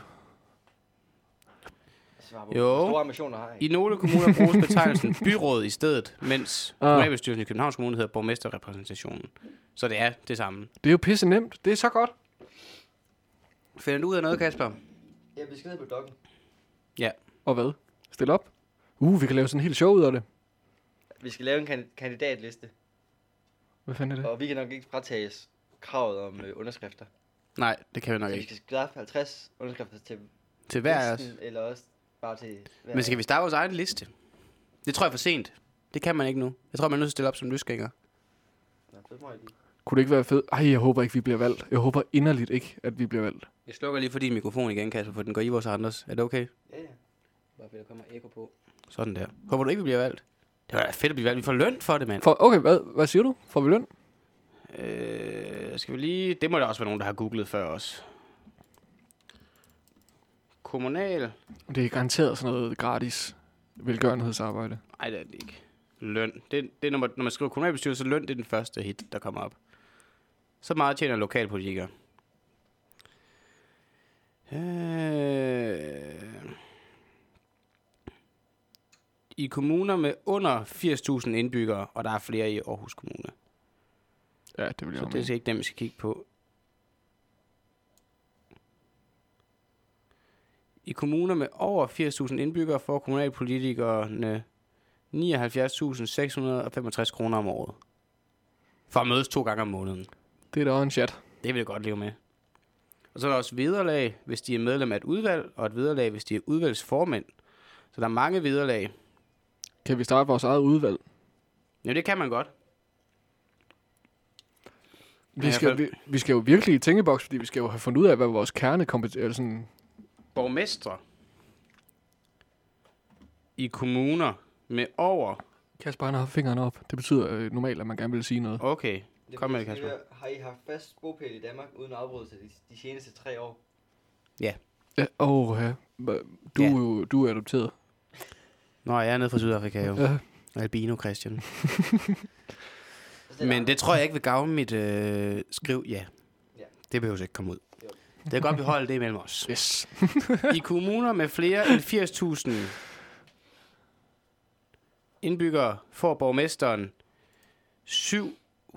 Altså, hvor Jo. Store ambitioner har I I. nogle kommuner bruges betegnelsen byråd i stedet, mens Ah. kommunalbestyrelsen i Københavns Kommune hedder borgmesterrepræsentationen. Så det er det samme. Det er jo pisse nemt. Det er så godt. Finder du ud af noget, Kasper? Ja, vi skal ned på dokken. Og hvad? Stil op. Uh, vi kan lave sådan en helt show ud af det. Vi skal lave en kan- kandidatliste, Hvad fanden er det? og vi kan nok ikke fratages kravet om øh, underskrifter. Nej, det kan vi nok Så vi ikke. skal skaffe 50 underskrifter til Til hver af os. listen, eller også bare til hver Men skal vi starte vores egen liste? Det tror jeg er for sent. Det kan man ikke nu. Jeg tror, man er nødt til at stille op som løsgænger. Nå, det må jeg lige. Kunne det ikke være fedt? Ej, jeg håber ikke, vi bliver valgt. Jeg håber inderligt ikke, at vi bliver valgt. Jeg slukker lige for din mikrofon igen, Kasper, for den går i vores andres. Er det okay? Ja, ja. Bare fordi der kommer ekko på. Sådan der. Håber du ikke, vi bliver valgt? Det var da fedt at blive valgt. Vi får løn for det, mand. For, okay, hvad, hvad siger du? Får vi løn? Øh, skal vi lige... Det må der også være nogen, der har googlet før os. Kommunal... Det er garanteret sådan noget gratis velgørenhedsarbejde. Nej, det er det ikke. Løn. Det, det er, når man, når man skriver kommunalbestyrelse, løn det er den første hit, der kommer op. Så meget tjener lokalpolitikere. Øh, I kommuner med under 80.000 indbyggere, og der er flere i Aarhus Kommune. Ja, det vil jeg Så det er ikke dem, vi skal kigge på. I kommuner med over 80.000 indbyggere får kommunalpolitikerne 79.665 kroner om året. For at mødes to gange om måneden. Det er da også en chat. Det vil jeg godt leve med. Og så er der også vederlag, hvis de er medlem af et udvalg, og et vederlag, hvis de er udvalgsformænd. Så der er mange vederlag. Kan vi starte vores eget udvalg? Ja, det kan man godt. Vi skal, vi, vi skal jo virkelig i tænkeboks, fordi vi skal jo have fundet ud af, hvad vores kernekompetence er. Sådan, Borgmestre i kommuner med over... Kasper han har fingeren op. Det betyder øh, normalt, at man gerne vil sige noget. Okay, Kom med Kasper. Har I haft fast bopæl i Danmark uden afbrydelse de, de seneste tre år? Ja, åh, ja. Hva- Du, Ja. er jo, du er adopteret. Nå, jeg er nede fra Sydafrika jo. Ja. Albino Christian. Men det tror jeg ikke vil gavne mit øh, skriv. Ja. Ja. Det behøver ikke komme ud. Jo. Det er godt, vi holder det mellem os. Yes. I kommuner med flere end 80.000 indbyggere får borgmesteren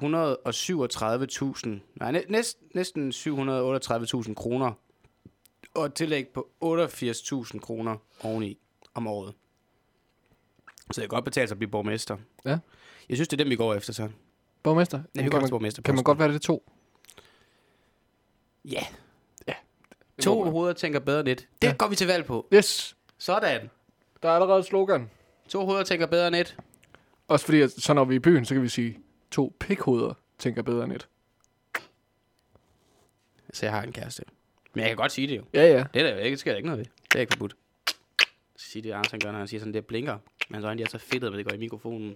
737.000, nej, næ- næst, næsten 738.000 kroner, og et tillæg på 88.000 kroner oveni om året. Så det kan godt betale sig at blive borgmester. Ja. Jeg synes, det er dem, vi går efter, så. Borgmester? Ja, vi kan, går efter man, borgmester. kan man godt være det to? Ja. Ja. To hoveder tænker bedre end et. Det Ja. går vi til valg på. Yes. Sådan. Der er allerede slogan. To hoveder tænker bedre end et. Også fordi, at så når vi er i byen, så kan vi sige, to pikhoveder tænker bedre end et. Så jeg har en kæreste. Men jeg kan godt sige det jo. Ja, ja. Det er der jo ikke, sker der ikke noget ved. Det er ikke forbudt. Så sige det, Anders han gør, når han siger sådan, det blinker. Men så er de er så fedtet, at det går i mikrofonen.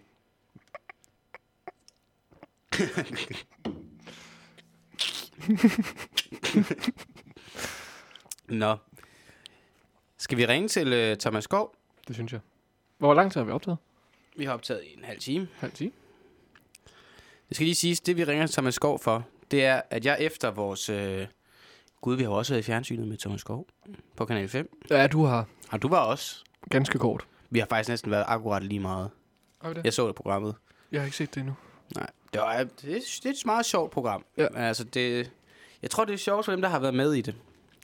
Nå. Skal vi ringe til uh, Thomas Skov? Det synes jeg. Hvor lang tid har vi optaget? Vi har optaget i en halv time. Halv time? Det skal lige siges, det vi ringer til Thomas Skov for, det er, at jeg efter vores... Øh, Gud, vi har jo også været i fjernsynet med Thomas Skov på Kanal 5. Ja, du har Og du var også. ganske kort. Vi har faktisk næsten været akkurat lige meget. Har det? Jeg så det programmet. Jeg har ikke set det endnu. Nej, det, var, det, er, det er et meget sjovt program. Ja. Men altså, det, jeg tror, det er sjovt for dem, der har været med i det.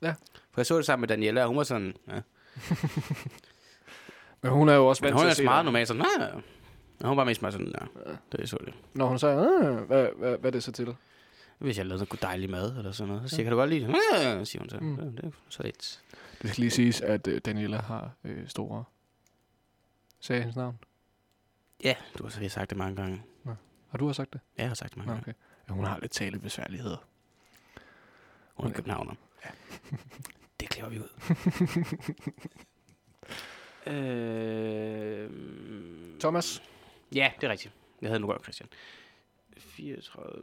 Ja. For jeg så det sammen med Daniela, og hun var sådan... Ja. Men hun er jo også vant hun til er at se meget det. normalt sådan... Nej, nej. Og hun var mest meget sådan... Ja, det er så det. Når hun siger, øh, hvad, hvad, hvad er det så til? Hvis jeg lavede noget dejlig mad eller sådan noget, så siger jeg, kan du godt lide det? Ja, siger hun så. Mm. Det, er så lidt. Det skal lige siges, at øh, Daniela har øh, store... Sagde hendes navn? Ja, du har så sagt det mange gange. Har du også sagt det? Ja, jeg har sagt det mange Nå, gange. okay. Ja, hun har lidt talebesværligheder. Hun er Okay. københavner. Ja. det klipper vi ud. øh, Thomas? Ja, det er rigtigt. Jeg havde nu godt, Christian. 34...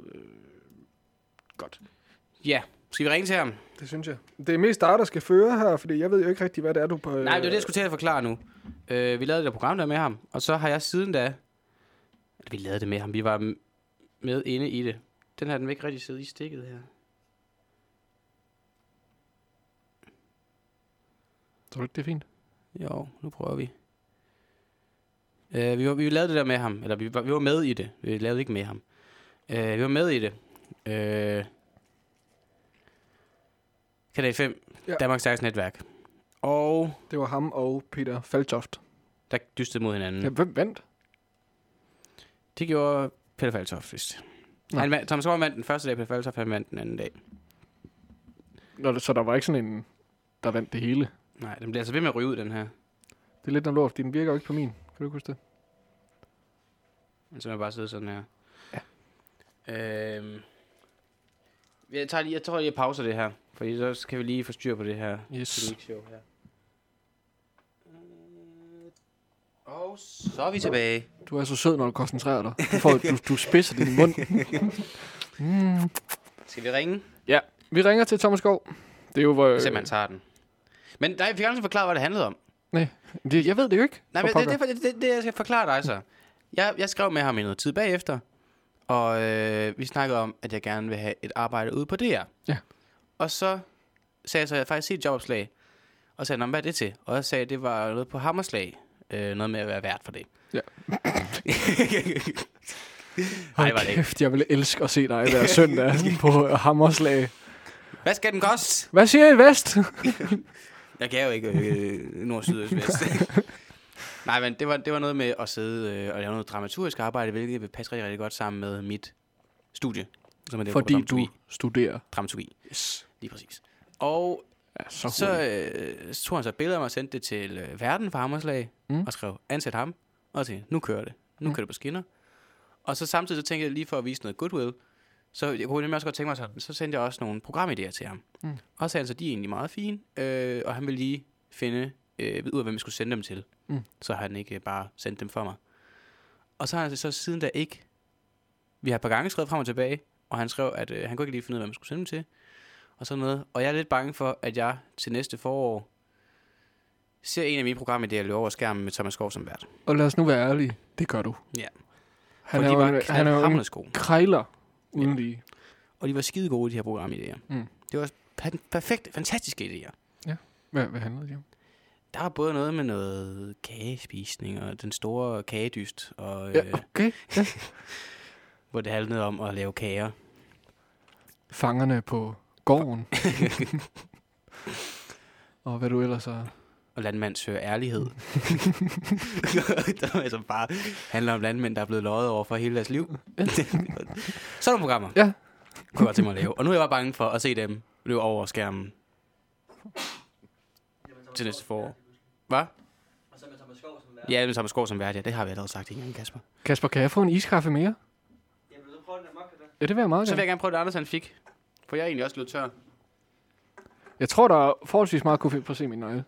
Godt. Ja, skal vi ringe til ham? Det synes jeg. Det er mest dig, der skal føre her, fordi jeg ved jo ikke rigtig, hvad det er, du på... Nej, det er det, jeg skulle til at forklare nu. Øh, vi lavede det der program der med ham, og så har jeg siden da... Eller, vi lavede det med ham, vi var med inde i det. Den her, den vil ikke rigtig sidde i stikket her. Tror du ikke, det er fint? Jo, nu prøver vi. Øh, vi, var, vi lavede det der med ham, eller vi var, vi var med i det. Vi lavede ikke med ham. Øh, vi var med i det. Øh, Kanal 5, Ja. ja. Danmarks Stærkeste Netværk. Og Det var ham og Peter Faltoft. der dystede mod hinanden. Ja, hvem vandt? Det gjorde Peter Faltoft, vist. Nå. Han vandt, Thomas Skov vandt den første dag, Peter Faltoft han vandt den anden dag. Nå, så der var ikke sådan en, der vandt det hele. Nej, den bliver altså ved med at ryge ud, den her. Det er lidt noget lort, den virker jo ikke på min. Kan du ikke huske det? Men så må jeg bare sidde sådan her. Ja. Øhm, jeg, tager lige, jeg tror lige, jeg pauser det her. Fordi så kan vi lige få styr på det her. Yes. show her. Øh, Og så er vi tilbage. Du er så sød, når du koncentrerer dig. Du, får, du, du spidser din mund. Mm. Skal vi ringe? Ja, vi ringer til Thomas Skov. Det er jo, hvor... Øh. Simpelthen tager den. Men nej, jeg fik aldrig forklare, hvad det handlede om. Det, jeg ved det jo ikke. Nej, men det, det, det, det, det, jeg skal forklare dig så. Jeg, jeg skrev med ham i noget tid bagefter, og øh, vi snakkede om, at jeg gerne vil have et arbejde ude på DR. Ja. Og så sagde jeg så, at jeg faktisk set et jobopslag, og sagde, "Nå, men hvad er det til? Og jeg sagde, at det var noget på Hammerslag. Øh, noget med at være vært for det. Ja. Nej, var det. Kæft, jeg ville elske at se dig hver søndag på Hammerslag. Hvad skal den koste? Hvad siger I vest? Jeg kan jo ikke øh, nord, syd, øst, vest. Nej, men det var, det var noget med at sidde øh, og lave noget dramaturgisk arbejde, hvilket vil passe rigtig, rigtig godt sammen med mit studie. Som er det Fordi du studerer. Dramaturgi, Yes. lige præcis. Og Ja, så, så, øh, så tog han så et billede af mig og sendte det til øh, Verden for Hammerslag, Mm. og skrev, ansæt ham. Og tænkte, nu kører det. Nu mm. kører det på skinner. Og så samtidig så tænkte jeg lige for at vise noget goodwill, så jeg kunne nemlig også godt tænke mig sådan, så sendte jeg også nogle programidéer til ham. Mm. Og så sagde han så, de er egentlig meget fine, øh, og han ville lige finde øh, ud af, hvem vi skulle sende dem til. Mm. Så han ikke øh, bare sendt dem for mig. Og så har han så siden da ikke, vi har et par gange skrevet frem og tilbage, og han skrev, at øh, han kunne ikke lige finde ud af, hvem man skulle sende dem til. Og sådan noget. Og jeg er lidt bange for, at jeg til næste forår ser en af mine programidéer løbe over skærmen med Thomas Skov som vært. Og lad os nu være ærlige. Det gør du. Ja. Han For er, jo han er jo en krejler uden lige. Og de var skide gode, de her programidéer. Mm. Det var per- perfekte, fantastiske idéer. Hvad, hvad handler det om? Der var både noget med noget kagespisning og den store kagedyst, og, Ja, øh, okay. Ja. hvor det handlede om at lave kager. Fangerne på gården. og hvad du ellers har... Og landmand søger ærlighed. der altså bare handler om landmænd, der er blevet løjet over for hele deres liv. Sådan nogle programmer. Ja. Kunne jeg godt tænke mig at lave. Og nu er jeg bare bange for at se dem løbe over skærmen til næste forår. Hvad? Ja, med Thomas Skov som vært, ja. Det har vi allerede sagt en gang, Kasper. Kasper, kan jeg få en iskaffe mere? Jeg vil så prøve den mokka der. Ja, det vil jeg meget Så vil jeg gerne prøve det andet, han fik. For jeg er egentlig også blevet tør. Jeg tror, der er forholdsvis meget koffein. Prøv at se min nøgle.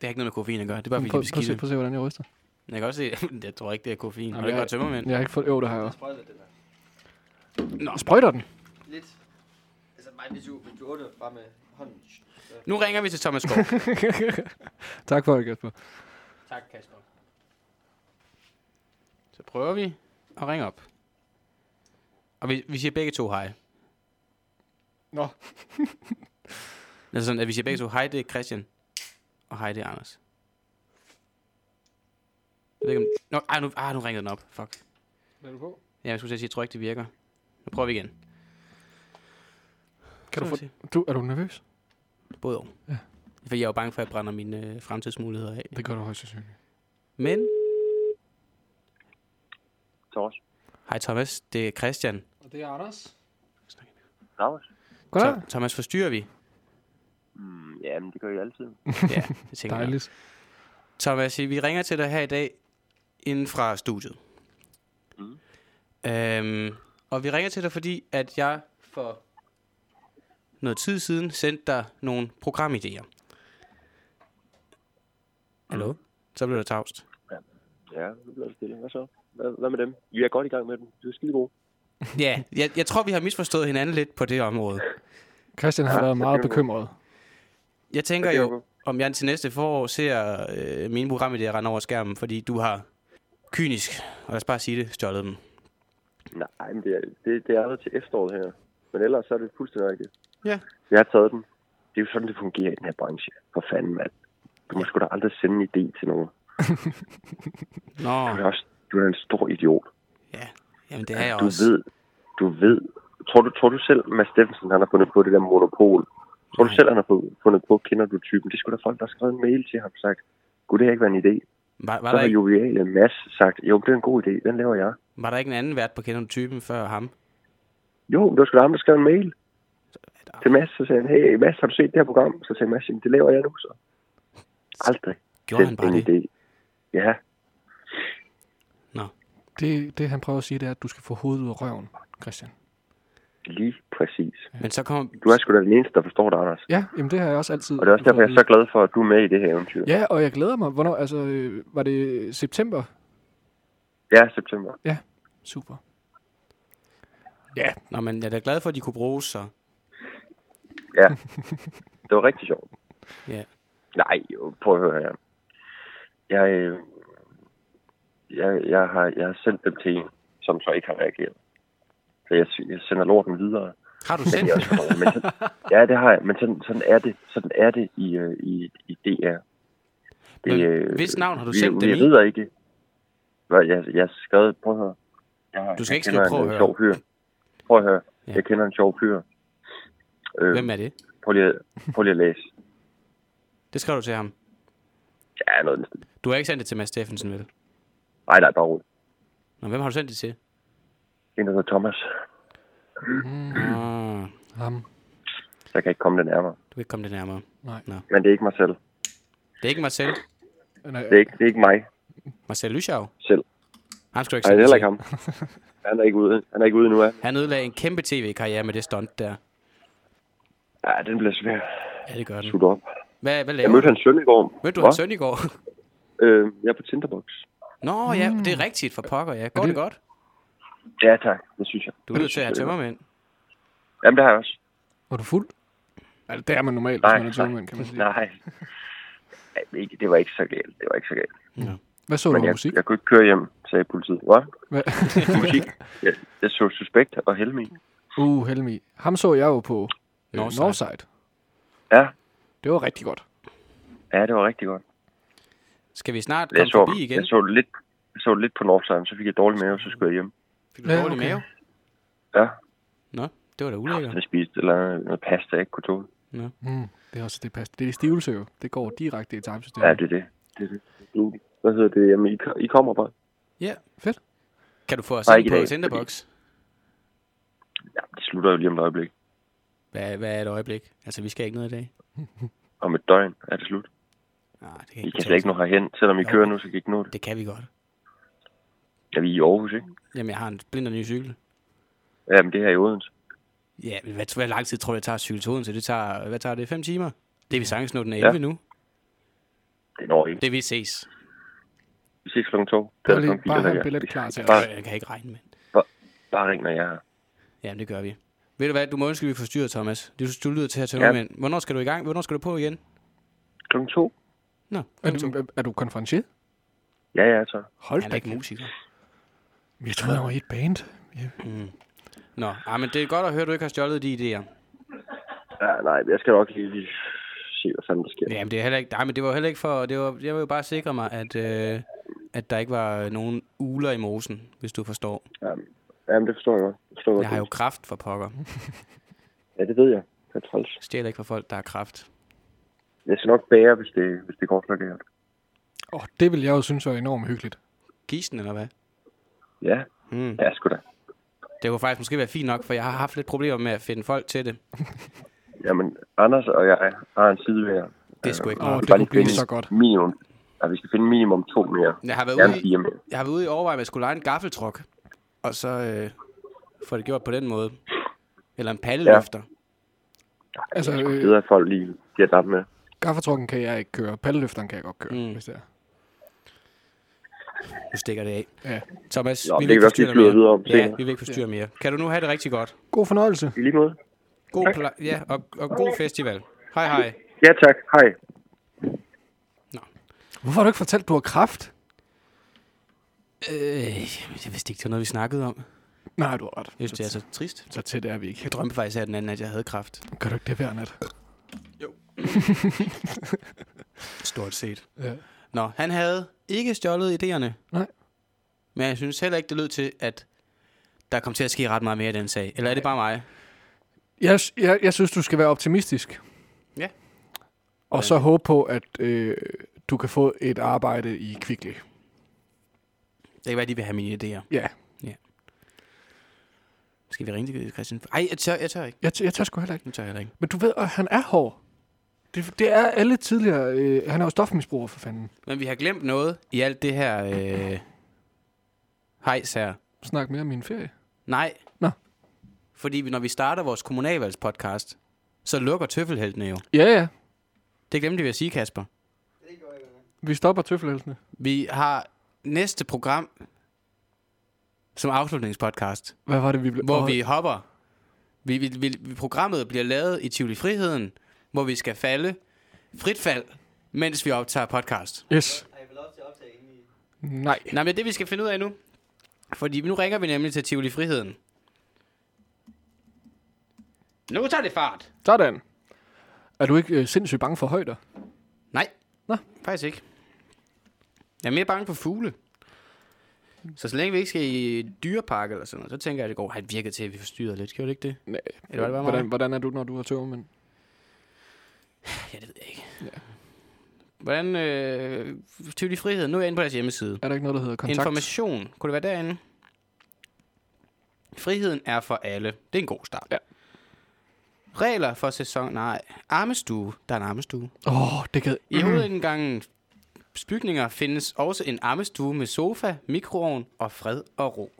Det har ikke noget med koffein at gøre. Det er bare fordi, Prøv, de er beskidte. prøv at se, hvordan jeg ryster. Jeg kan også se, jeg tror ikke, det er koffein. Har Jamen, du ikke jeg- bare tømmermænd? Jeg har ikke fået... Jo, det har jeg også. Sprøjt det der. Nå. Sprøjter den? Lidt. Altså mig, hvis du, hvis du åbner bare med hånden. Nu ringer vi til Thomas Skov. tak for det, Kasper. tak, Kasper. Så prøver vi at ringe op. Og vi, vi siger begge to hej. Nå. Altså sådan, at vi siger begge to hej, det er Christian. Og hej, det er Anders. Jeg ved ikke om... Nå, ej, nu, ah, nu ringede den op. Fuck. Er du på? Ja, jeg skulle til at sige, jeg tror ikke, det virker. Nu prøver vi igen. Kan du få... Du, er du nervøs? Både og. Ja. For jeg er jo bange for, at jeg brænder mine øh, fremtidsmuligheder af. Det gør du højst sandsynligt. Men, Thomas. hej Thomas, det er Christian. Og det er Anders. Thomas? Goddag. Thomas, forstyrrer vi? Ja, men det gør I altid. Ja, det tænker jeg. Dejligt. Thomas, vi ringer til dig her i dag inden fra studiet. Mm. Øhm, og vi ringer til dig, fordi at jeg for noget tid siden sendte dig nogle programidéer. Hallo? Så blev der tavst. Ja, nu bliver det stille. Hvad så? Hvad, hvad med dem? I er godt i gang med dem. Du er skide gode. Ja, jeg, jeg tror, vi har misforstået hinanden lidt på det område. Christian har Ja, været det meget bekymret. Jeg tænker er jo, om jeg til næste forår ser øh, mine programidéer rende over skærmen, fordi du har kynisk, og lad os bare sige det, stjålet dem. Nej, men det er, det, det er der til efteråret her. Men ellers så er det fuldstændig rigtigt. Ja. Jeg har taget den. Det er jo sådan, det fungerer i den her branche. For fanden, mand. Du må sgu da aldrig sende en idé til nogen. Nå, Du er, også, du er en stor idiot. ja. Jamen, det er jeg du også. ved, du ved. Tror du, tror du selv, Mads Steffensen, han har fundet på det der monopol? Tror du selv, han har fu- fundet på, kender du typen? Det skulle da folk, der har skrevet en mail til ham og sagt, kunne det ikke være en idé? Var, var, Så der har ikke, joviale Mads sagt, jo, det er en god idé, den laver jeg. var der ikke en anden vært på Kender du typen før ham? Jo, det var sgu da ham, der skrev en mail. til Mads, så sagde han, hey Mads, har du set det her program? Så sagde Mads, "Jamen, det laver jeg nu så. Aldrig. Gjorde han Tænkt bare en det? idé. Ja, Det, det han prøver at sige, det er, at du skal få hovedet ud af røven, Christian. Lige præcis. Men så kommer... Du er sgu da den eneste, der forstår det, Anders. Ja, jamen det har jeg også altid... Og det er også derfor, jeg er så glad for, at du er med i det her eventyr. Ja, og jeg glæder mig. Hvornår, altså, øh, var det september? Ja, september. Super. Nå, men jeg er da glad for, at de kunne bruges, så... Ja, det var rigtig sjovt. Ja. Nej, jo, prøv at høre her. Jeg, øh, jeg, jeg, har, jeg har sendt dem til en, som så ikke har reageret. Så jeg, jeg sender lorten videre. Har du sendt det også for- men sådan, ja, det har jeg. Men sådan, sådan er det. Sådan er det i, øh, i, i DR. Men øh, hvis navn har du vi- sendt dem Jeg i? ved ikke. Jeg, jeg har skrevet, prøv at høre. Jeg, Du skal jeg ikke skrive, prøv at høre. sjov fyr. Prøv at høre. Ja. Jeg kender en sjov fyr. Øh, Hvem er det? prøv, lige, prøv lige at læse. Det skrev du til ham. Ja, noget den. Du har ikke sendt det til Mads Steffensen, vel? Nej, nej, bare roligt. Nå, hvem har du sendt det til? En, der hedder Thomas. Ah, Ham. Så jeg kan ikke komme det nærmere. du kan ikke komme det nærmere. Men det er ikke mig selv. Det er ikke Marcel. Nej, Det er ikke, det er ikke mig Marcel Lyschau. selv. Han skulle ikke Nej, det er heller ikke ham. Han er ikke ude, han er ikke ude nu, af. Han ødelagde en kæmpe tv-karriere med det stunt der. Ja, den bliver svær. Ja, det gør den. Slut op. Hvad, hvad Jeg laver mødte du? hans søn i går. Mødte du hans søn i går? Øh, jeg er på Tinderbox. Nå ja, det er rigtigt for pokker, ja. Går det- det godt? Ja, tak. Det synes jeg. Du er nødt til at have tømmermænd. Jamen, det har jeg også. Var du fuld? Altså, det er man normalt, Nej, hvis man er tømmermænd, kan man sige. Nej. Ja, ikke- det var ikke så galt. Det var ikke så galt. Hvad så du Men af jeg, musik? jeg kunne ikke køre hjem, sagde politiet. Hvad? Hvad? Musik. Jeg, jeg så Suspekt og Helmi. Uh, Helmi. Ham så jeg jo på øh, Northside. Northside. Ja. Det var rigtig godt. Ja, det var rigtig godt. Skal vi snart Jeg komme så, forbi igen? jeg så lidt, jeg så lidt på Northside, så fik jeg dårlig mave, så skulle jeg hjem. Fik du Ja, dårlig okay. mave? Ja, Nå, det var da ulækkert. jeg spiste eller noget pasta, jeg ikke kunne tåle. Mm, det er også det bedste. Det er det stivelse jo. Det går direkte i tarmsystemet. Ja, det er det. Det er det. Hvad hedder det? Jamen, I, I kommer bare. Ja. Fedt. Kan du få os ind på Tinderbox? Ja, det slutter jo lige om et øjeblik. Hvad, hvad er et øjeblik? Altså, vi skal ikke noget i dag. Om et døgn er det slut. Nej, det kan I ikke kan slet ikke nå herhen. Selvom I Jo. kører nu, så kan I ikke nå det. Det kan vi godt. Ja, vi er i Aarhus, ikke? Jamen, jeg har en blind og ny cykel. Jamen, det her er i Odense. Ja, men hvad, hvad lang tid tror jeg, det tager at cykle til Odense? Det tager, hvad tager det? 5 timer? Det er vi sagtens nå den er Ja. 11 nu. Det når ikke. Det vi ses. Vi ses klokken to. Det Bare er lige- bare have at en billet klar til Bare. Jeg kan ikke regne med. bare ring, når jeg er her. Jamen, det gør vi. Ved du hvad, du må undskylde, vi forstyrrer, Thomas. Du, du lyder til at tage Ja. ja. Hvornår skal du i gang? Hvornår skal du på igen? Klokken to? Nå, Er du, to. er du konferencier? Ja, ja, så. Hold da ikke musiker. Jeg troede, han var i et band. Ja. Mm. Nå, ah, men det er godt at høre, at du ikke har stjålet de idéer. Ja, nej, jeg skal nok lige, lige se, hvad fanden der sker. Jamen, det er heller ikke, nej, men det var heller ikke for, det var, jeg vil jo bare sikre mig, at, øh, at der ikke var nogen uler i mosen, hvis du forstår. Jamen, jamen, det forstår jeg godt. Det forstår jeg Jeg har jo kraft for pokker. Ja, det ved jeg. Det er træls. Stjæler ikke fra folk, der har kraft. Jeg skal nok bære, hvis det, hvis det går så galt. Oh, det vil jeg jo synes var enormt hyggeligt. Kisten, eller hvad? Ja, Mm. ja, sgu da. Det kunne faktisk måske være fint nok, for jeg har haft lidt problemer med at finde folk til det. Jamen, Anders og jeg har en side hver. Det er sgu ikke Åh, nok. det kunne blive finde så godt. Minimum. Ja, vi skal finde minimum to mere. Jeg har været ude i, jeg har været ude i overveje, at jeg skulle lege en gaffeltruck, og så øh, få det gjort på den måde. Eller en palleløfter. Altså, Jeg skulle øh, folk lige giver med. gaffertrukken kan jeg ikke køre. Palleløfteren kan jeg godt køre, mm. hvis det er. Nu stikker det af. Ja. Thomas, Nå, vi vil ikke forstyrre dig videre mere. om Ja, vi vil ikke forstyrre mere. Kan du nu have det rigtig godt? God fornøjelse. I lige måde. God pla- ja, og, og god festival. Hej hej. Ja, tak. Hej. Hvorfor har du ikke fortalt, at du har kraft? Øh, jeg vidste ikke, det var noget, vi snakkede om. Nej, du har ret. Jeg synes, det er så trist. Så tæt er vi ikke. Jeg drømte faktisk af den anden, at jeg havde kraft. Gør du ikke det hver nat? Stort set. Ja. Nå, han havde ikke stjålet idéerne. Nej. Men jeg synes heller ikke, det lød til, at der kom til at ske ret meget mere i den sag. Eller er det bare mig? Jeg, jeg, jeg synes, du skal være optimistisk. Ja. Og så håbe på, at øh, du kan få et arbejde i Kvickly. Det kan være, de vil have mine idéer. Ja. Skal vi ringe til Christian? Ej, jeg tør, jeg tør ikke. Jeg, t- jeg tør sgu heller ikke. Nu tør jeg heller ikke. Men du ved, at han er hård. Det, det er alle tidligere... Øh, han er jo stofmisbruger, for fanden. Men vi har glemt noget i alt det her øh, hejs her. Snak mere om min ferie. Nej. Nå. Fordi vi, når vi starter vores kommunalvalgspodcast, så lukker tøffelheltene jo. Ja, ja. Det glemte vi at sige, Kasper. Vi stopper tøffelhelsene. Vi har næste program som afslutningspodcast, Hvad var det, vi blev... hvor vi hopper. Vi, vi, vi, vi- programmet bliver lavet i Tivoli Friheden, hvor vi skal falde frit fald, mens vi optager podcast. Yes. Har I lov til at optage inde i... Nej. Nej, men det vi skal finde ud af nu. Fordi nu ringer vi nemlig til Tivoli Friheden. Nu tager det fart. Sådan. Er du ikke øh, sindssygt bange for højder? Nej. Nå. Faktisk ikke. Jeg er mere bange for fugle. Så så længe vi ikke skal i dyrepark eller sådan noget, så tænker jeg, at det går. Han virker til, at vi forstyrrer lidt. Gjorde det ikke det? Nej. Eller var det bare mig? hvordan, hvordan er du, når du har tømmermænd? Ja, det ved jeg ikke. Ja. Hvordan... Øh, Tivoli Frihed. Nu er jeg inde på deres hjemmeside. Er der ikke noget, der hedder kontakt? Information. Kunne det være derinde? Friheden er for alle. Det er en god start. Ja. Regler for sæson... Nej. Armestue. Der er en armestue. Åh, oh, det kan... I hovedindgangen bygninger findes også en armestue med sofa, mikroovn og fred og ro.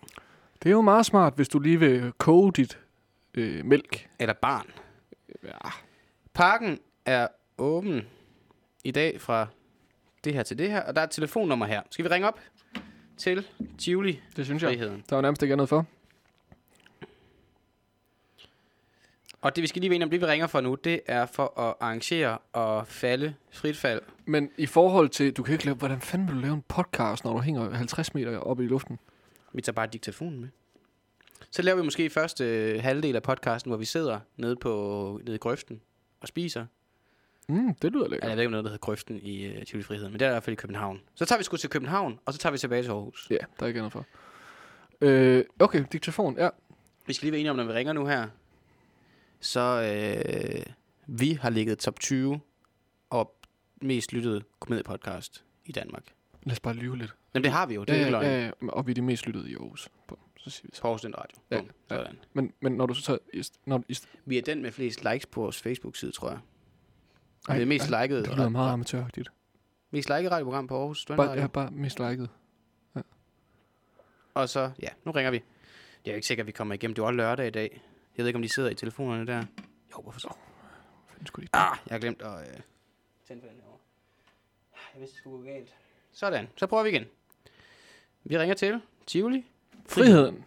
Det er jo meget smart, hvis du lige vil koge dit øh, mælk. Eller barn. Ja. Parken er åben i dag fra det her til det her, og der er et telefonnummer her. Skal vi ringe op til Tivoli Det synes jeg. Friheden? Der er jo nærmest ikke andet for. Og det, vi skal lige enige om, det vi ringer for nu, det er for at arrangere og falde fritfald. Men i forhold til, du kan ikke lave, hvordan fanden vil du lave en podcast, når du hænger 50 meter oppe i luften? Vi tager bare diktafonen med. Så laver vi måske første øh, halvdel af podcasten, hvor vi sidder nede, på, nede i grøften og spiser. Mm, det lyder Ja. lækkert. Jeg ved ikke om noget, der hedder grøften i uh, Tivoli Friheden, men det er i hvert fald i København. Så tager vi sgu til København, og så tager vi tilbage til Aarhus. Ja, der er ikke andet for. Øh, okay, diktafon, ja. Vi skal lige være enige om, når vi ringer nu her, så øh, vi har ligget top 20 og mest lyttede komediepodcast i Danmark. Lad os bare lyve lidt. Jamen det har vi jo, det er ja, ikke løgn. ja, ja, ja, og vi er de mest lyttede i Aarhus. På, så siger vi så. På Aarhus Student Radio. Ja, Bum, ja. Sådan. Men, men når du så tager... Når, i, st- Vi er den med flest likes på vores Facebook-side, tror jeg. Ej, det er mest ej, liket, det lyder meget amatøragtigt. mest liket radioprogram på Aarhus Student Bare, ja, bare mest liket. Og så, ja, nu ringer vi. Jeg er ikke sikker, at vi kommer igennem. Det var lørdag i dag. Jeg ved ikke, om de sidder i telefonerne der. Jo, hvorfor så? Fanden skulle de Ah, jeg har glemt at øh, tænde for den herovre. Jeg vidste, det skulle gå galt. Sådan, så prøver vi igen. Vi ringer til Tivoli. Friheden.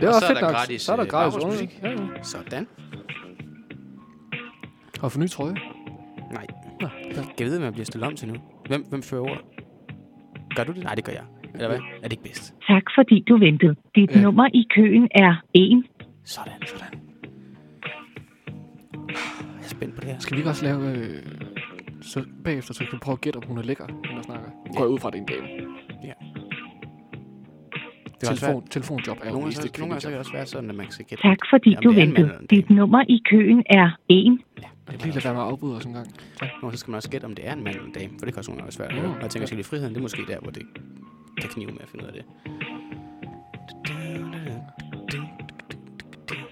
Det er Og også så er fedt der nok. gratis, så er der øh, gratis. Ja, ja. Sådan. Og for ny trøje. Nej. Nå, Kan jeg vide, hvad jeg bliver stillet om til nu? Hvem, hvem fører ordet? Gør du det? Nej, det gør jeg. Eller hvad? Er det ikke bedst? Tak fordi du ventede. Dit Ja. ja. nummer i køen er 1. Sådan, sådan. Jeg er spændt på det her. Skal vi ikke også lave... Øh, så bagefter, så kan du prøve at gætte, om hun er lækker, når der snakker. Går jeg ud fra, at det er en dame. Telefon, telefonjob er jo Nogle så, nogle gange så kan det også være sådan, at man skal gætte. Tak fordi Om du er ventede. Dit nummer i køen er 1. Ja, det kan lige lade være med at afbryde os en gang. Nogle gange så skal man også gætte, om det er en mand eller en dame, for det kan også nogle gange være svært Nå, høre. Og jeg tænker, at i friheden, det er måske der, hvor det kan knive med at finde ud af det.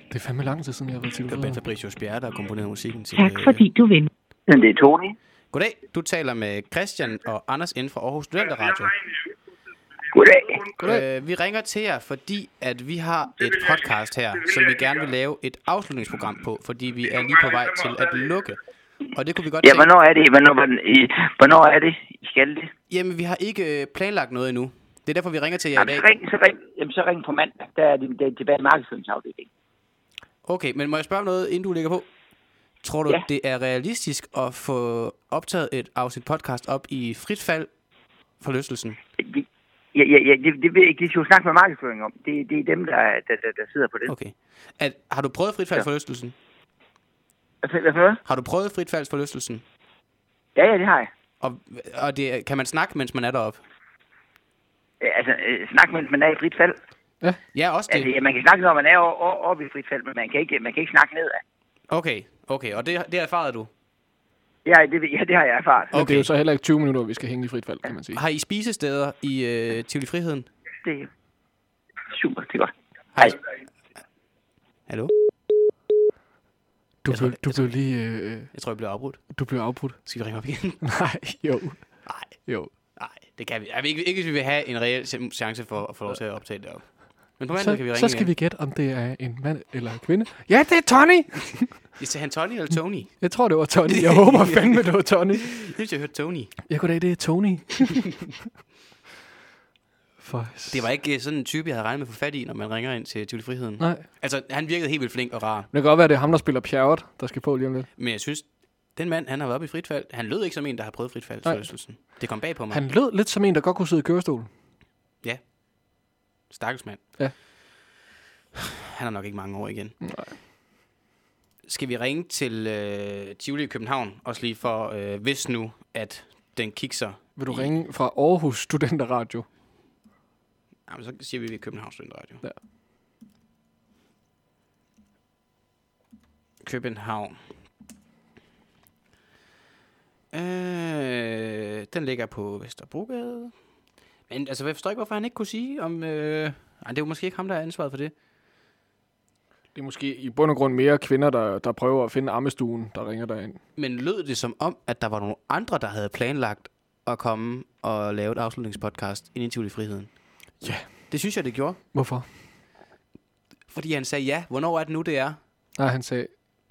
Det er fandme lang tid siden, jeg har været til Det var Ben Fabricius Bjerre, der har komponeret musikken til... Tak øh, fordi du ventede. Men det er Tony. Goddag, du taler med Christian og Anders inden for Aarhus Studenter Radio. Goddag. Goddag. Øh, vi ringer til jer, fordi at vi har et podcast her, som vi gerne vil lave et afslutningsprogram på, fordi vi er lige på vej til at lukke. Og det kunne vi godt Ja, tænke. hvornår er det? Hvornår, hvornår, I- hvornår er det? I skal det? Jamen, vi har ikke øh, planlagt noget endnu. Det er derfor, vi ringer til jer i Jamen, dag. så, ring, så, ring, jamen, så ring på mandag. Der er det, det er tilbage i markedsføringsafdelingen. Okay, men må jeg spørge om noget, inden du lægger på? Tror du, Ja. det er realistisk at få optaget et afsnit podcast op i frit fald forlystelsen? Det, ja, ja, ja, det, det, ikke. det skal jo snakke med markedsføring om. Det, det er dem, der, der, der, der sidder på det. Okay. At, har du prøvet frit fald forlystelsen? Hvad, for? Har du prøvet frit fald forlystelsen? Ja, ja, det har jeg. Og, og det, kan man snakke, mens man er deroppe? Altså, øh, snak mens man er i frit fald. Ja, også Altså, det. ja, man kan snakke, når man er oppe i frit fald, men man kan ikke, man kan ikke snakke nedad. Okay, okay. Og det, det erfarede du? Ja, det, ja, det har jeg erfaret. Men det er Okay. jo så heller ikke 20 minutter, vi skal hænge i frit fald, kan man sige. Har I spisesteder i øh, Tivoli Friheden? Det er super, det er godt. Hej. Hallo? Du, Jeg tror, blev, du blev lige... Øh, Jeg tror, jeg bliver afbrudt. du blev afbrudt. Skal vi ringe op igen? Nej, jo. Nej. Jo. Nej, det kan vi. Jeg vil ikke, ikke, hvis vi vil have en reel ch- chance for at få lov til at optage det op. Men på mandag Så, kan vi ringe så skal igen. vi gætte, om det er en mand eller en kvinde. Ja, det er Tony! Vi skal han Tony eller Tony? Jeg tror, det var Tony. Jeg håber fandme, det var Tony. Jeg synes, jeg hørte Tony. Ja, goddag, det er Tony. For... Det var ikke øh, sådan en type, jeg havde regnet med at få fat i, når man ringer ind til Tivoli Friheden. Nej. Altså, han virkede helt vildt flink og rar. Det kan godt være, det er ham, der spiller Pjerrot, der skal på lige om lidt. Men jeg synes, den mand, han har været oppe i frit fald. Han lød ikke som en, der har prøvet frit fald, Nej. forlystelsen. Det kom bag på mig. Han lød lidt som en, der godt kunne sidde i kørestol. Stakkels mand. Ja. Han har nok ikke mange år igen. Nej. Skal vi ringe til øh, Tivoli i København, også lige for, øh, hvis nu, at den kikser. Vil du i- ringe fra Aarhus Studenterradio? Jamen, så siger vi, at vi er Københavns Studenterradio. Ja. København. Øh, den ligger på Vesterbrogade. Men altså, jeg forstår ikke, hvorfor han ikke kunne sige om... Øh... Ej, det er jo måske ikke ham, der er ansvaret for det. Det er måske i bund og grund mere kvinder, der, der prøver at finde ammestuen, der ringer derind. Men lød det som om, at der var nogle andre, der havde planlagt at komme og lave et afslutningspodcast ind i Friheden? Ja. Det synes jeg, det gjorde. Hvorfor? Fordi han sagde ja. Hvornår er det nu, det er? Nej, han sagde,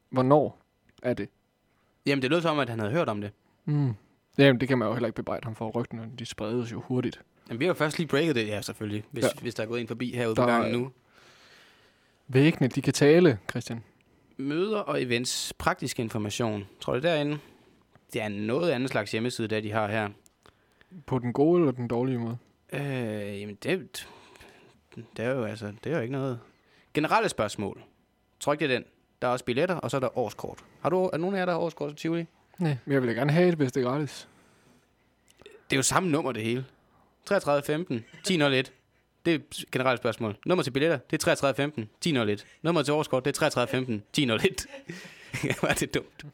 hvornår er det? Jamen, det lød som om, at han havde hørt om det. Mm. Jamen, det kan man jo heller ikke bebrejde ham for. Rygtene, de spredes jo hurtigt. Jamen, vi har jo først lige breaket det, ja, selvfølgelig. Hvis, Ja. hvis der er gået en forbi herude på Der er- gangen nu. Væggene, de kan tale, Christian. Møder og events. Praktisk information. Tror du det er derinde? Det er noget andet slags hjemmeside, der de har her. På den gode eller den dårlige måde? Øh, jamen, det, det er jo altså, det er jo ikke noget. Generelle spørgsmål. Tryk det den. Der er også billetter, og så er der årskort. Har du, er nogen af jer, der har årskort til Tivoli? Nej, men jeg vil da gerne have det, hvis det er gratis. Det er jo samme nummer, det hele. 33 15 1001. Det er et generelt spørgsmål. Nummer til billetter, det er 33 15 1001. Nummer til årskort, det er 33 15 1001. Hvor er det dumt.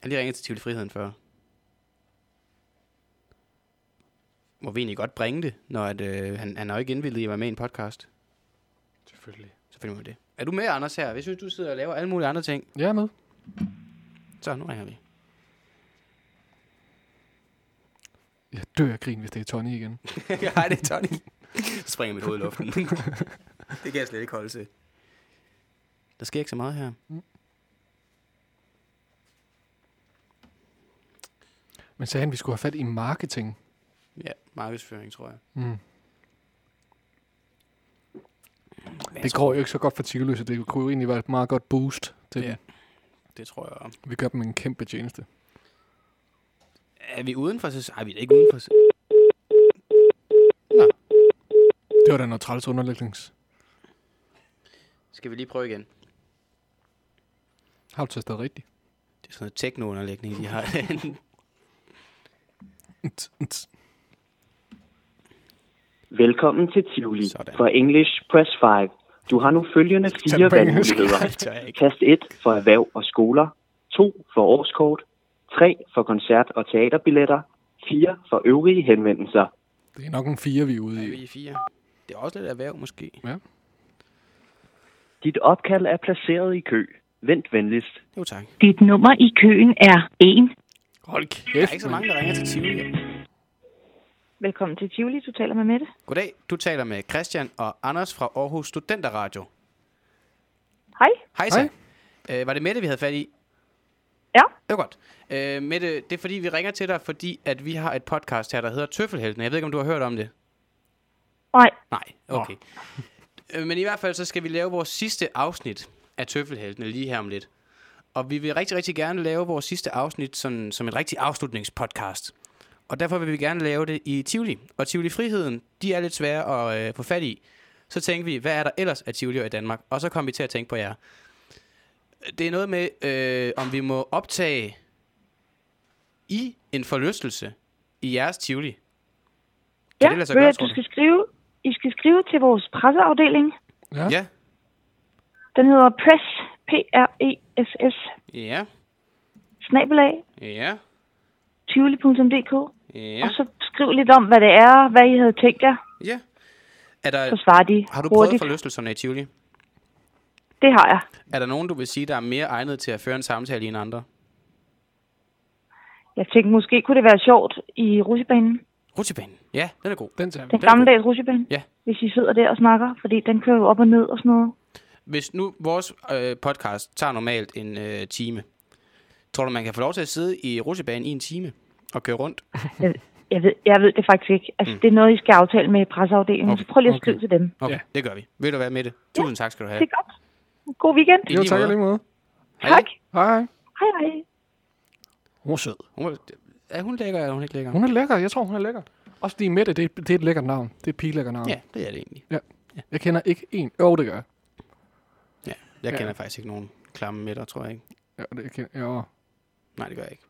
Han lige ringet til Tivoli Friheden før. Må vi egentlig godt bringe det, når at, øh, han, han er jo ikke indvildet i at være med i en podcast. Selvfølgelig. Selvfølgelig må vi det. Er du med, Anders, her? Jeg synes, du sidder og laver alle mulige andre ting. Jeg er med. Så, nu ringer vi. Jeg dør af grin, hvis det er Tony igen. Hej, det er Tony. Så springer mit hoved i luften. det kan jeg slet ikke holde til. Der sker ikke så meget her. Men sagde han, at vi skulle have fat i marketing. Ja, markedsføring, tror jeg. Mm. Det går jo ikke så godt for Tivoli, så det kunne jo egentlig være et meget godt boost til Ja. ja. Det tror jeg. Vi gør dem en kæmpe tjeneste. Er vi uden for sæson? Ej, vi er ikke uden for sæson. Det var da noget træls underlægnings. Skal vi lige prøve igen? Har du så stadig rigtigt? Det er sådan noget techno-underlægning, de har. Velkommen til Tivoli. Sådan. For English, press 5. Du har nu følgende fire valgmuligheder. Tast 1 for erhverv og skoler. 2 for årskort. 3 for koncert- og teaterbilletter. 4 for øvrige henvendelser. Det er nok en fire, vi er ude Er i. vi i fire? Det er også lidt erhverv, måske. Dit opkald er placeret i kø. Vent venligst. Jo, tak. Dit nummer i køen er 1. Hold Der er kæft, ikke så mange, der ringer til Tivoli. Velkommen til Tivoli, du taler med Mette. Goddag, du taler med Christian og Anders fra Aarhus Studenterradio. Hej. Hej så. Øh, var det Mette, vi havde fat i? Ja. Det var godt. Øh, Mette, det er fordi, vi ringer til dig, fordi at vi har et podcast her, der hedder Tøffelhelten. Jeg ved ikke, om du har hørt om det? Nej. Nej, okay. Øh, Men i hvert fald, så skal vi lave vores sidste afsnit af Tøffelhelten lige her om lidt. Og vi vil rigtig, rigtig gerne lave vores sidste afsnit sådan, som et rigtig afslutningspodcast. Og derfor vil vi gerne lave det i Tivoli. Og Tivoli Friheden, de er lidt svære at øh, få fat i. Så tænkte vi, hvad er der ellers af Tivoli i Danmark? Og så kom vi til at tænke på jer. Det er noget med, øh, om vi må optage i en forlystelse i jeres Tivoli. Kan Ja, det lade sig gøre, at tror du du? skal skrive, I skal skrive til vores presseafdeling. Ja. Ja. Den hedder Press, P-R-E-S-S, Ja. snabelag, Ja. tivoli.dk. Ja. Og så skriv lidt om, hvad det er, hvad I havde tænkt jer. ja. Er der, Så svarer de har du prøvet hurtigt. forlystelserne i Tivoli? Det har jeg. Er der nogen, du vil sige, der er mere egnet til at føre en samtale end andre? Jeg tænkte, måske kunne det være sjovt i rusjebanen. Rutsjebanen. Ja, den er god. Den tager vi. Den gammeldags rusjebane. Ja. Hvis I sidder der og snakker, fordi den kører jo op og ned og sådan noget. Hvis nu vores øh, podcast tager normalt en øh, time, tror du, man kan få lov til at sidde i rutsjebanen i en time og køre rundt? Jeg ved, jeg ved det faktisk ikke. Altså, mm. det er noget, I skal aftale med presseafdelingen. Okay. Så prøv lige at Okay. skrive til dem. Okay, Ja. det gør vi. Vil du være med det? Tusind tak skal du have. Det er godt. God weekend. Jo, tak måde. lige måde. Hej. Tak. Hej, hej. Hej. Hun er sød. Hun er, er hun lækker, eller er hun ikke lækker? Hun er lækker. Jeg tror, hun er lækker. Også fordi Mette, det, det er et lækkert navn. Det er et pigelækkert navn. Ja, det er det egentlig. Jeg kender ikke en. Jo, det gør jeg. Ja, jeg Ja. kender faktisk ikke nogen klamme med tror jeg ikke. Ja, det kender, jo. Nej, det gør jeg ikke.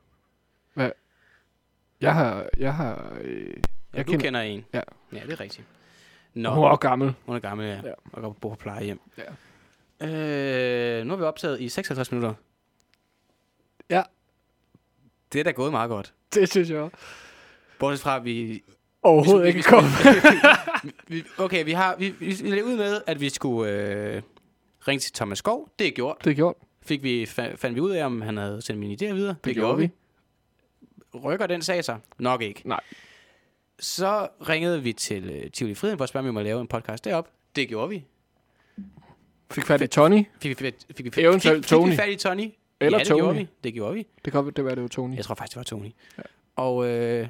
Jeg har... Jeg har... Øh, Ja, Jeg du kender- kender en. Ja. Ja, det er rigtigt. Nå, hun er også gammel. hun er gammel, ja. Ja. ja. Og går på plejehjem. Ja. Øh, nu har vi optaget i 56 minutter. Ja. Det er da gået meget godt. Det synes jeg også. Bortset fra, at vi... Overhovedet vi, ikke vi, kom. vi, okay, vi har vi, vi, vi ud med, at vi skulle øh, ringe til Thomas Skov. Det er gjort. det er gjort. Fik vi, fa- fandt vi ud af, om han havde sendt mine idéer videre. Det, gjorde vi. Rykker den sag sig? Nok ikke. Nej. Så ringede vi til øh, Tivoli Friden for at spørge, om vi må lave en podcast derop. Det gjorde vi. Fik fat i Tony. Fik vi, fik, fik, fik, Eventuelt fik, fik Tony. vi fat i Tony? Eller ja, det Tony. gjorde vi. Det gjorde vi. Det godt- det var det jo Tony. Jeg tror faktisk, det var Tony. Ja. Og øh,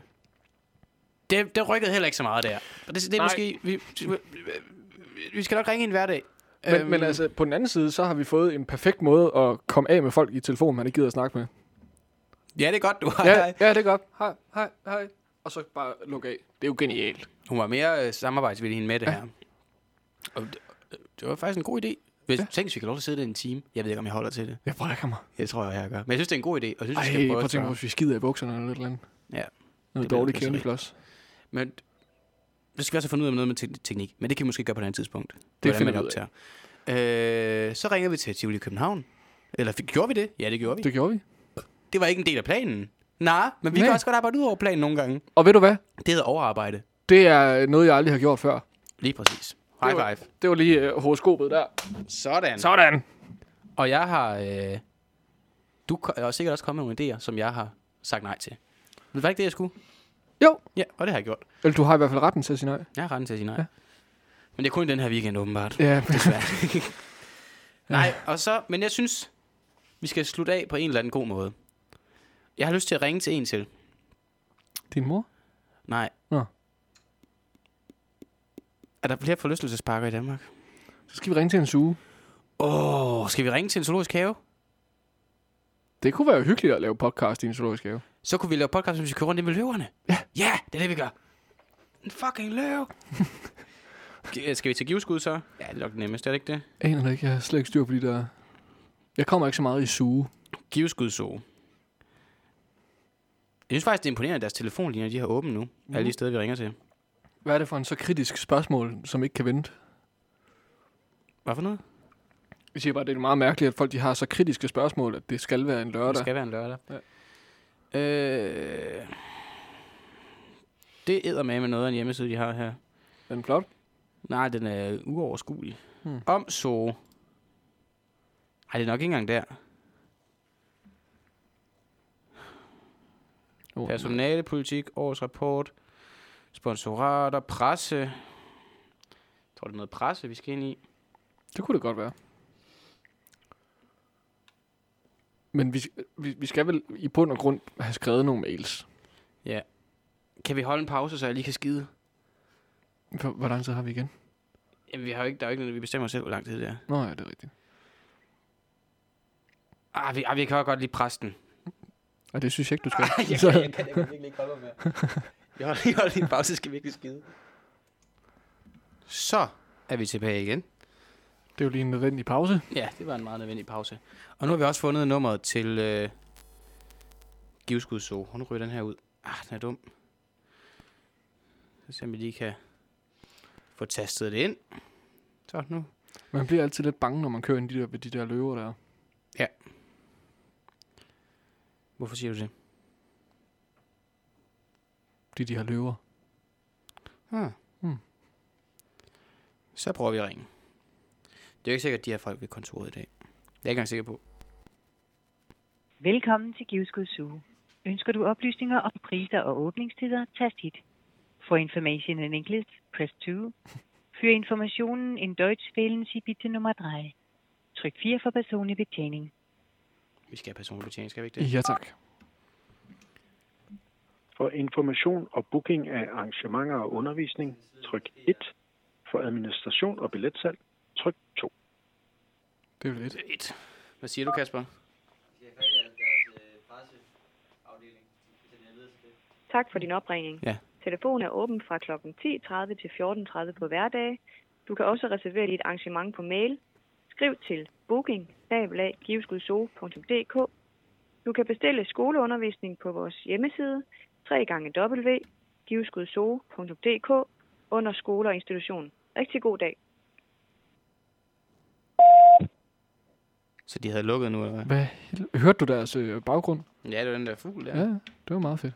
det, det rykkede heller ikke så meget der. Og det, det er Nej. måske... Vi, vi skal nok ringe en hverdag. Men, men altså, på den anden side, så har vi fået en perfekt måde at komme af med folk i telefonen, man ikke gider at snakke med. Ja, det er godt, du har. Ja, ja, det er godt. Hej, hej, hej. Og så bare lukke af. Det er jo genialt. Hun var mere øh, samarbejdsvillig end med det Ja. her. Og det, det var faktisk en god idé. Hvis, ja. Tænk, hvis vi kan lov til at sidde der en time. Jeg ved ikke, om jeg holder til det. Jeg brækker mig. Det tror jeg, jeg gør. Men jeg synes, det er en god idé. Og jeg synes, Ej, vi skal prøv prøve at tænke hvis vi skider i bukserne eller et eller andet. Ja. Noget så Floss. Men det skal vi også have fundet ud af noget med te- teknik. Men det kan vi måske gøre på et andet tidspunkt. Det finder vi af. optager. Øh, så ringede vi til Tivoli København. Eller fik, gjorde vi det? Ja, det gjorde vi. Det gjorde vi. Det var ikke en del af planen. Nej, men vi Nej. kan også godt arbejde ud over planen nogle gange. Og ved du hvad? Det hedder overarbejde. Det er noget, jeg aldrig har gjort før. Lige præcis. High Det var- five. Det var lige uh, horoskopet der. Sådan. Sådan. Og jeg har... Øh, du er sikkert også kommet med nogle idéer, som jeg har sagt nej til. Men var det ikke det, jeg skulle? Jo. Ja, og det har jeg gjort. Eller du har i hvert fald retten til at sige nej. Jeg har retten til at sige nej. Ja. Ja. Men det er kun i den her weekend, åbenbart. Ja, Desværre. nej, og så... Men jeg synes, vi skal slutte af på en eller anden god måde. Jeg har lyst til at ringe til en til. din mor? Nej. Er der flere forlystelsesparker i Danmark? Så skal vi ringe til en suge. Åh, oh, skal vi ringe til en zoologisk have? Det kunne være hyggeligt at lave podcast i en zoologisk have. Så kunne vi lave podcast, hvis vi kører rundt med løverne. Ja. Ja, det er det, vi gør. En fucking løve. Skal vi til giveskud så? Ja, det er nok det nemmeste, er det ikke det? Aner det ikke, jeg har slet ikke styr på de der... Jeg kommer ikke så meget i suge. Giveskud så. Jeg synes faktisk, det er imponerende, at deres telefonlinjer de har åbent nu. Mm. Alle de steder, vi ringer til. Hvad er det for en så kritisk spørgsmål, som ikke kan vente? Hvad for noget? Jeg siger bare, det er meget mærkeligt, at folk de har så kritiske spørgsmål, at det skal være en Det lørdag. skal være en lørdag. Ja. Øh, det æder med med noget af en hjemmeside, de har her. Er den flot? Nej, den er uoverskuelig. Hmm. Om så... Ej, det er nok ikke engang der. Oh, Personalepolitik, årsrapport, sponsorater, presse. Jeg tror, det er noget presse, vi skal ind i. Det kunne det godt være. Men vi, vi, vi skal vel i bund og grund have skrevet nogle mails. Ja. Kan vi holde en pause, så jeg lige kan skide? Hvor, hvor lang tid har vi igen? Jamen, vi har jo ikke, der er jo ikke noget, vi bestemmer selv, hvor lang tid det er. Nå ja, det er rigtigt. Ah, vi, ah, vi kan jo godt lige presse den. Og det synes jeg ikke, du skal. jeg, kan, jeg kan det virkelig ikke holde med. Jeg holder, jeg holder lige en pause, så skal vi virkelig skide. Så er vi tilbage igen. det er jo lige en nødvendig pause. Ja, det var en meget nødvendig pause. Og nu har vi også fundet nummeret til øh, Givskud Så. Og nu ryger den her ud. Ah, den er dum. Så ser vi lige kan få tastet det ind. Så nu. Man bliver altid lidt bange, når man kører ind de der, ved de der løver der. Hvorfor siger du det? Fordi de har løver. Ah. Hmm. Så prøver vi at ringe. Det er jo ikke sikkert, at de her folk ved kontoret i dag. Det er jeg ikke engang sikker på. Velkommen til Giveskud Zoo. Ønsker du oplysninger om priser og åbningstider, tast 1. For information in English, press 2. For informationen in Deutsch wählen Sie bitte Nummer 3. Tryk 4 for personlig betjening. Vi skal have personlig betjening, skal vi ikke det? Ja, tak. For information og booking af arrangementer og undervisning, tryk 1. For administration og billetsalg, tryk 2. Det er lidt. Et. Hvad siger du, Kasper? Tak for din opringning. Ja. Telefonen er åben fra kl. 10.30 til 14.30 på hverdage. Du kan også reservere dit arrangement på mail. Skriv til booking Du kan bestille skoleundervisning på vores hjemmeside www.giveskudsoo.dk under skole og institution. Rigtig god dag. Så de havde lukket nu, eller hvad? Hvad? hel- Hørte du deres øh, baggrund? Ja, det var den der fugl der. Ja, det var meget fedt.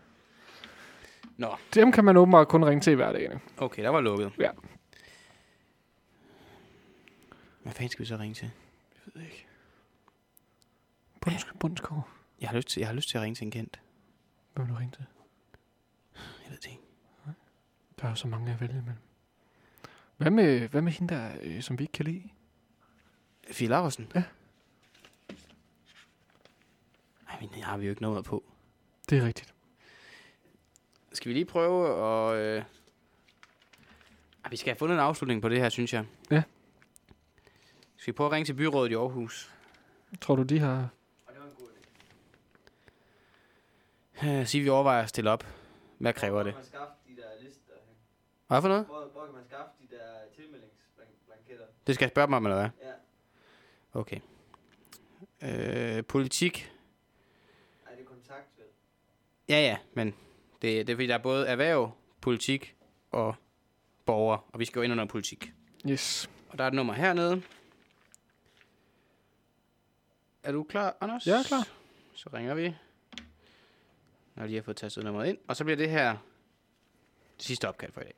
Nå, Dem kan man åbenbart kun ringe til i hverdagene. okay, der var lukket. Ja. Hvad fanden skal vi så ringe til? Jeg ved ikke. Bunds, Bundskov. Jeg har, lyst til, jeg har lyst til at ringe til en kendt. Hvem vil du ringe til? Ved det ikke. Der er jo så mange at vælge imellem. Hvad med, hvad med hende der, øh, som vi ikke kan lide? Fie Laversen? Ja. Ej, men det har vi jo ikke noget på. Det er rigtigt. Skal vi lige prøve at... Øh... Vi skal have fundet en afslutning på det her, synes jeg. Ja. Skal vi prøve at ringe til byrådet i Aarhus? Tror du, de har... Øh, sige, vi overvejer at stille op. Hvad kræver det? man skaffe de der lister? Hvad for noget? Hvor, hvor kan man skaffe de der tilmeldingsblanketter? Det skal jeg spørge mig om, eller hvad? Ja. Okay. Øh, politik. Er det kontakt, vel? Ja, ja, men det, det er fordi, der er både erhverv, politik og borger, og vi skal jo ind under politik. Yes. Og der er et nummer hernede. Er du klar, Anders? Jeg er klar. Så ringer vi. Når de har fået tastet nummeret ind. Og så bliver det her det sidste opkald for i dag.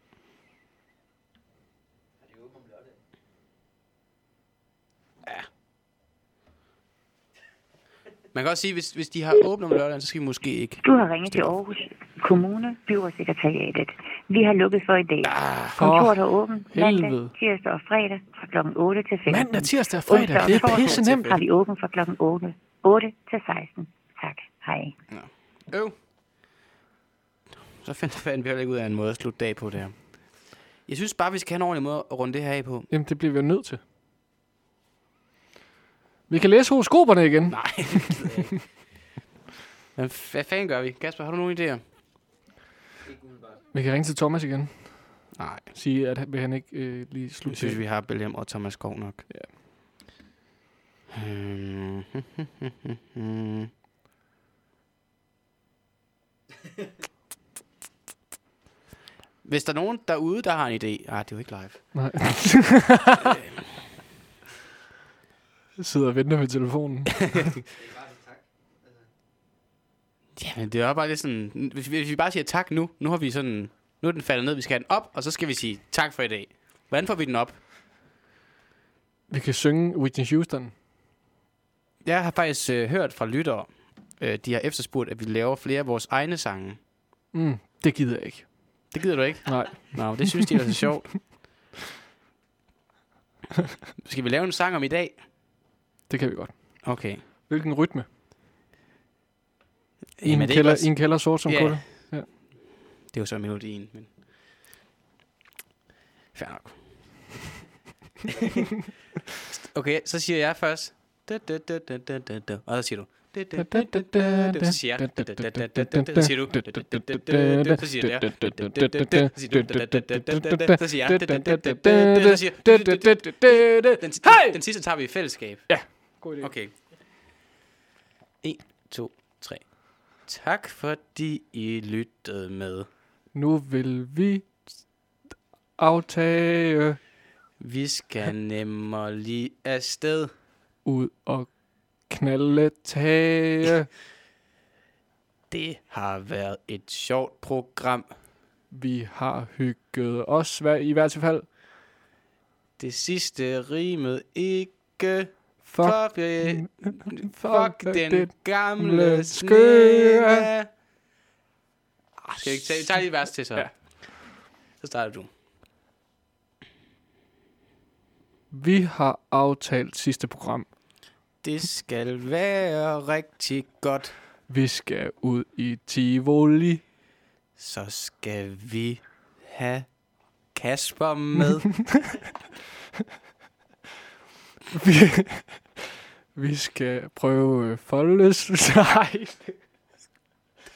Ja. Man kan også sige, hvis, hvis de har åbent om lørdagen, så skal vi måske ikke. Du har ringet til Aarhus Kommune, Byrådssekretariatet. Vi har lukket for i dag. Kontoret har åbent mandag, tirsdag og fredag fra kl. 8 til 15. Mandag, tirsdag og fredag. Onsdag Det er pisse nemt. har vi åbent fra kl. 8, 8 til 16. Tak. Hej. Øv. Så fandt, fandt vi heller ikke ud af en måde at slutte dag på der. Jeg synes bare, vi skal have en ordentlig måde at runde det her af på. Jamen, det bliver vi jo nødt til. Vi kan læse horoskoperne igen. Nej, det hvad, fanden gør vi? Kasper, har du nogle idéer? Vi kan ringe til Thomas igen. Nej. Sige, at han- vil han ikke øh, lige Jeg slutte synes, vi har Belém og Thomas Skov nok. Ja. Øhm, Hvis der er nogen derude, der har en idé... Ah, det er jo ikke live. Nej. Jeg sidder og venter ved telefonen. Jamen, det er bare lidt sådan... Hvis vi, hvis vi bare siger tak nu, nu har vi sådan... Nu er den faldet ned, vi skal have den op, og så skal vi sige tak for i dag. Hvordan får vi den op? Vi kan synge Whitney Houston. Jeg har faktisk øh, hørt fra lyttere, øh, de har efterspurgt, at vi laver flere af vores egne sange. Mm, det gider jeg ikke. Det gider du ikke? Nej. Nå, det synes de er så sjovt. Skal vi lave en sang om i dag? Det kan vi godt. Okay. Hvilken rytme? I en, er kælder, også- I en kælder sort som Ja. kulde? Ja. Det er jo så melodien, men... Fair nok. okay, så siger jeg først... Da, da, da, da, da, da, da. Og så siger du... siger du... Så siger jeg... Så siger jeg... da. Den, sidste tager vi i fællesskab. Ja, god idé. Okay. 1, 2, 3. Tak fordi I lyttede med. Nu vil vi aftage Vi skal nemlig afsted. ud og knalde tage. Det har været et sjovt program. Vi har hygget os hver, i hvert fald. Det sidste rimede ikke. Fuck, Fuck, øh, fuck, den det gamle skøre. Ah, Skal jeg ikke tage, vi tager lige vers til så? Ja. Så starter du. Vi har aftalt sidste program. Det skal være rigtig godt. Vi skal ud i Tivoli. Så skal vi have Kasper med. Vi, vi skal prøve foldes. Nej.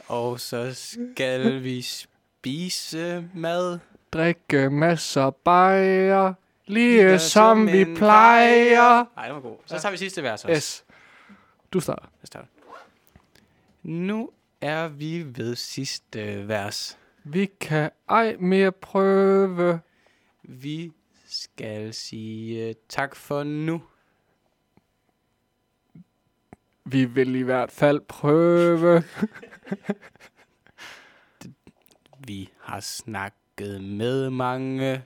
og så skal vi spise mad. Drikke masser bajer. Lige som vi plejer. Nej, det var god. Så tager vi sidste vers også. S. Du starter. Jeg starter. Nu er vi ved sidste vers. Vi kan ej mere prøve. Vi skal sige tak for nu. Vi vil i hvert fald prøve. Vi har snakket med mange.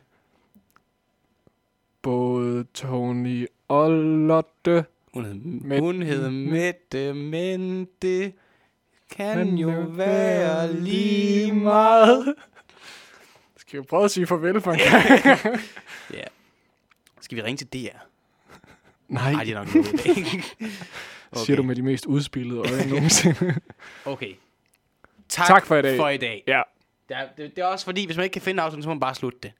Både Tony og Lotte. Hun hed, Mette. hun hed Mette, men det kan Men jo være lige meget. Skal vi prøve at sige farvel for en gang? Ja. Skal vi ringe til DR? Nej, Nej, det er nok idé. okay. siger du med de mest udspillede øjne nogensinde. Okay. Tak, Tak for i dag. For i dag. ja. Det, er, det, det er også fordi, hvis man ikke kan finde afsnittet, så må man bare slutte det.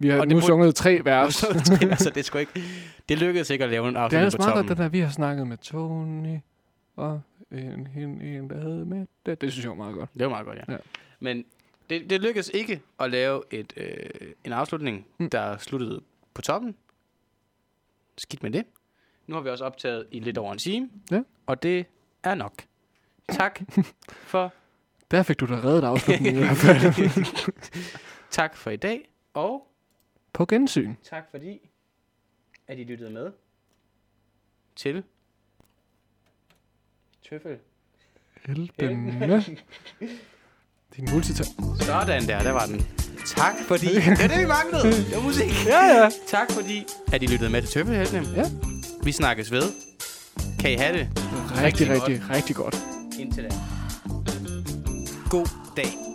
Vi har Og det nu burde- sunget tre vers. altså, det er sgu ikke... Det lykkedes ikke at lave en Det er ellers på godt, toppen. det der, vi har snakket med Tony og en, en, en der havde med det. Det synes jeg var meget godt. Det var meget godt, ja. Ja. Men det, det lykkedes ikke at lave et, øh, en afslutning, Mm. der sluttede på toppen. Skidt med det. Nu har vi også optaget i lidt over en time. Ja. Og det er nok. Tak for, Der fik du da reddet afslutningen i hvert fald. tak for i dag. Og På gensyn. tak fordi, at I lyttede med til Tøffel. Helvende. Din multitask. Sådan der, der var den. Tak fordi... det er det, vi manglede. Det var musik. Ja, ja. Tak fordi, at I lyttede med til Tøffelheltene. Ja. Vi snakkes ved. Kan I have det Rigtig, rigtig, rigtig godt. indtil da. God dag.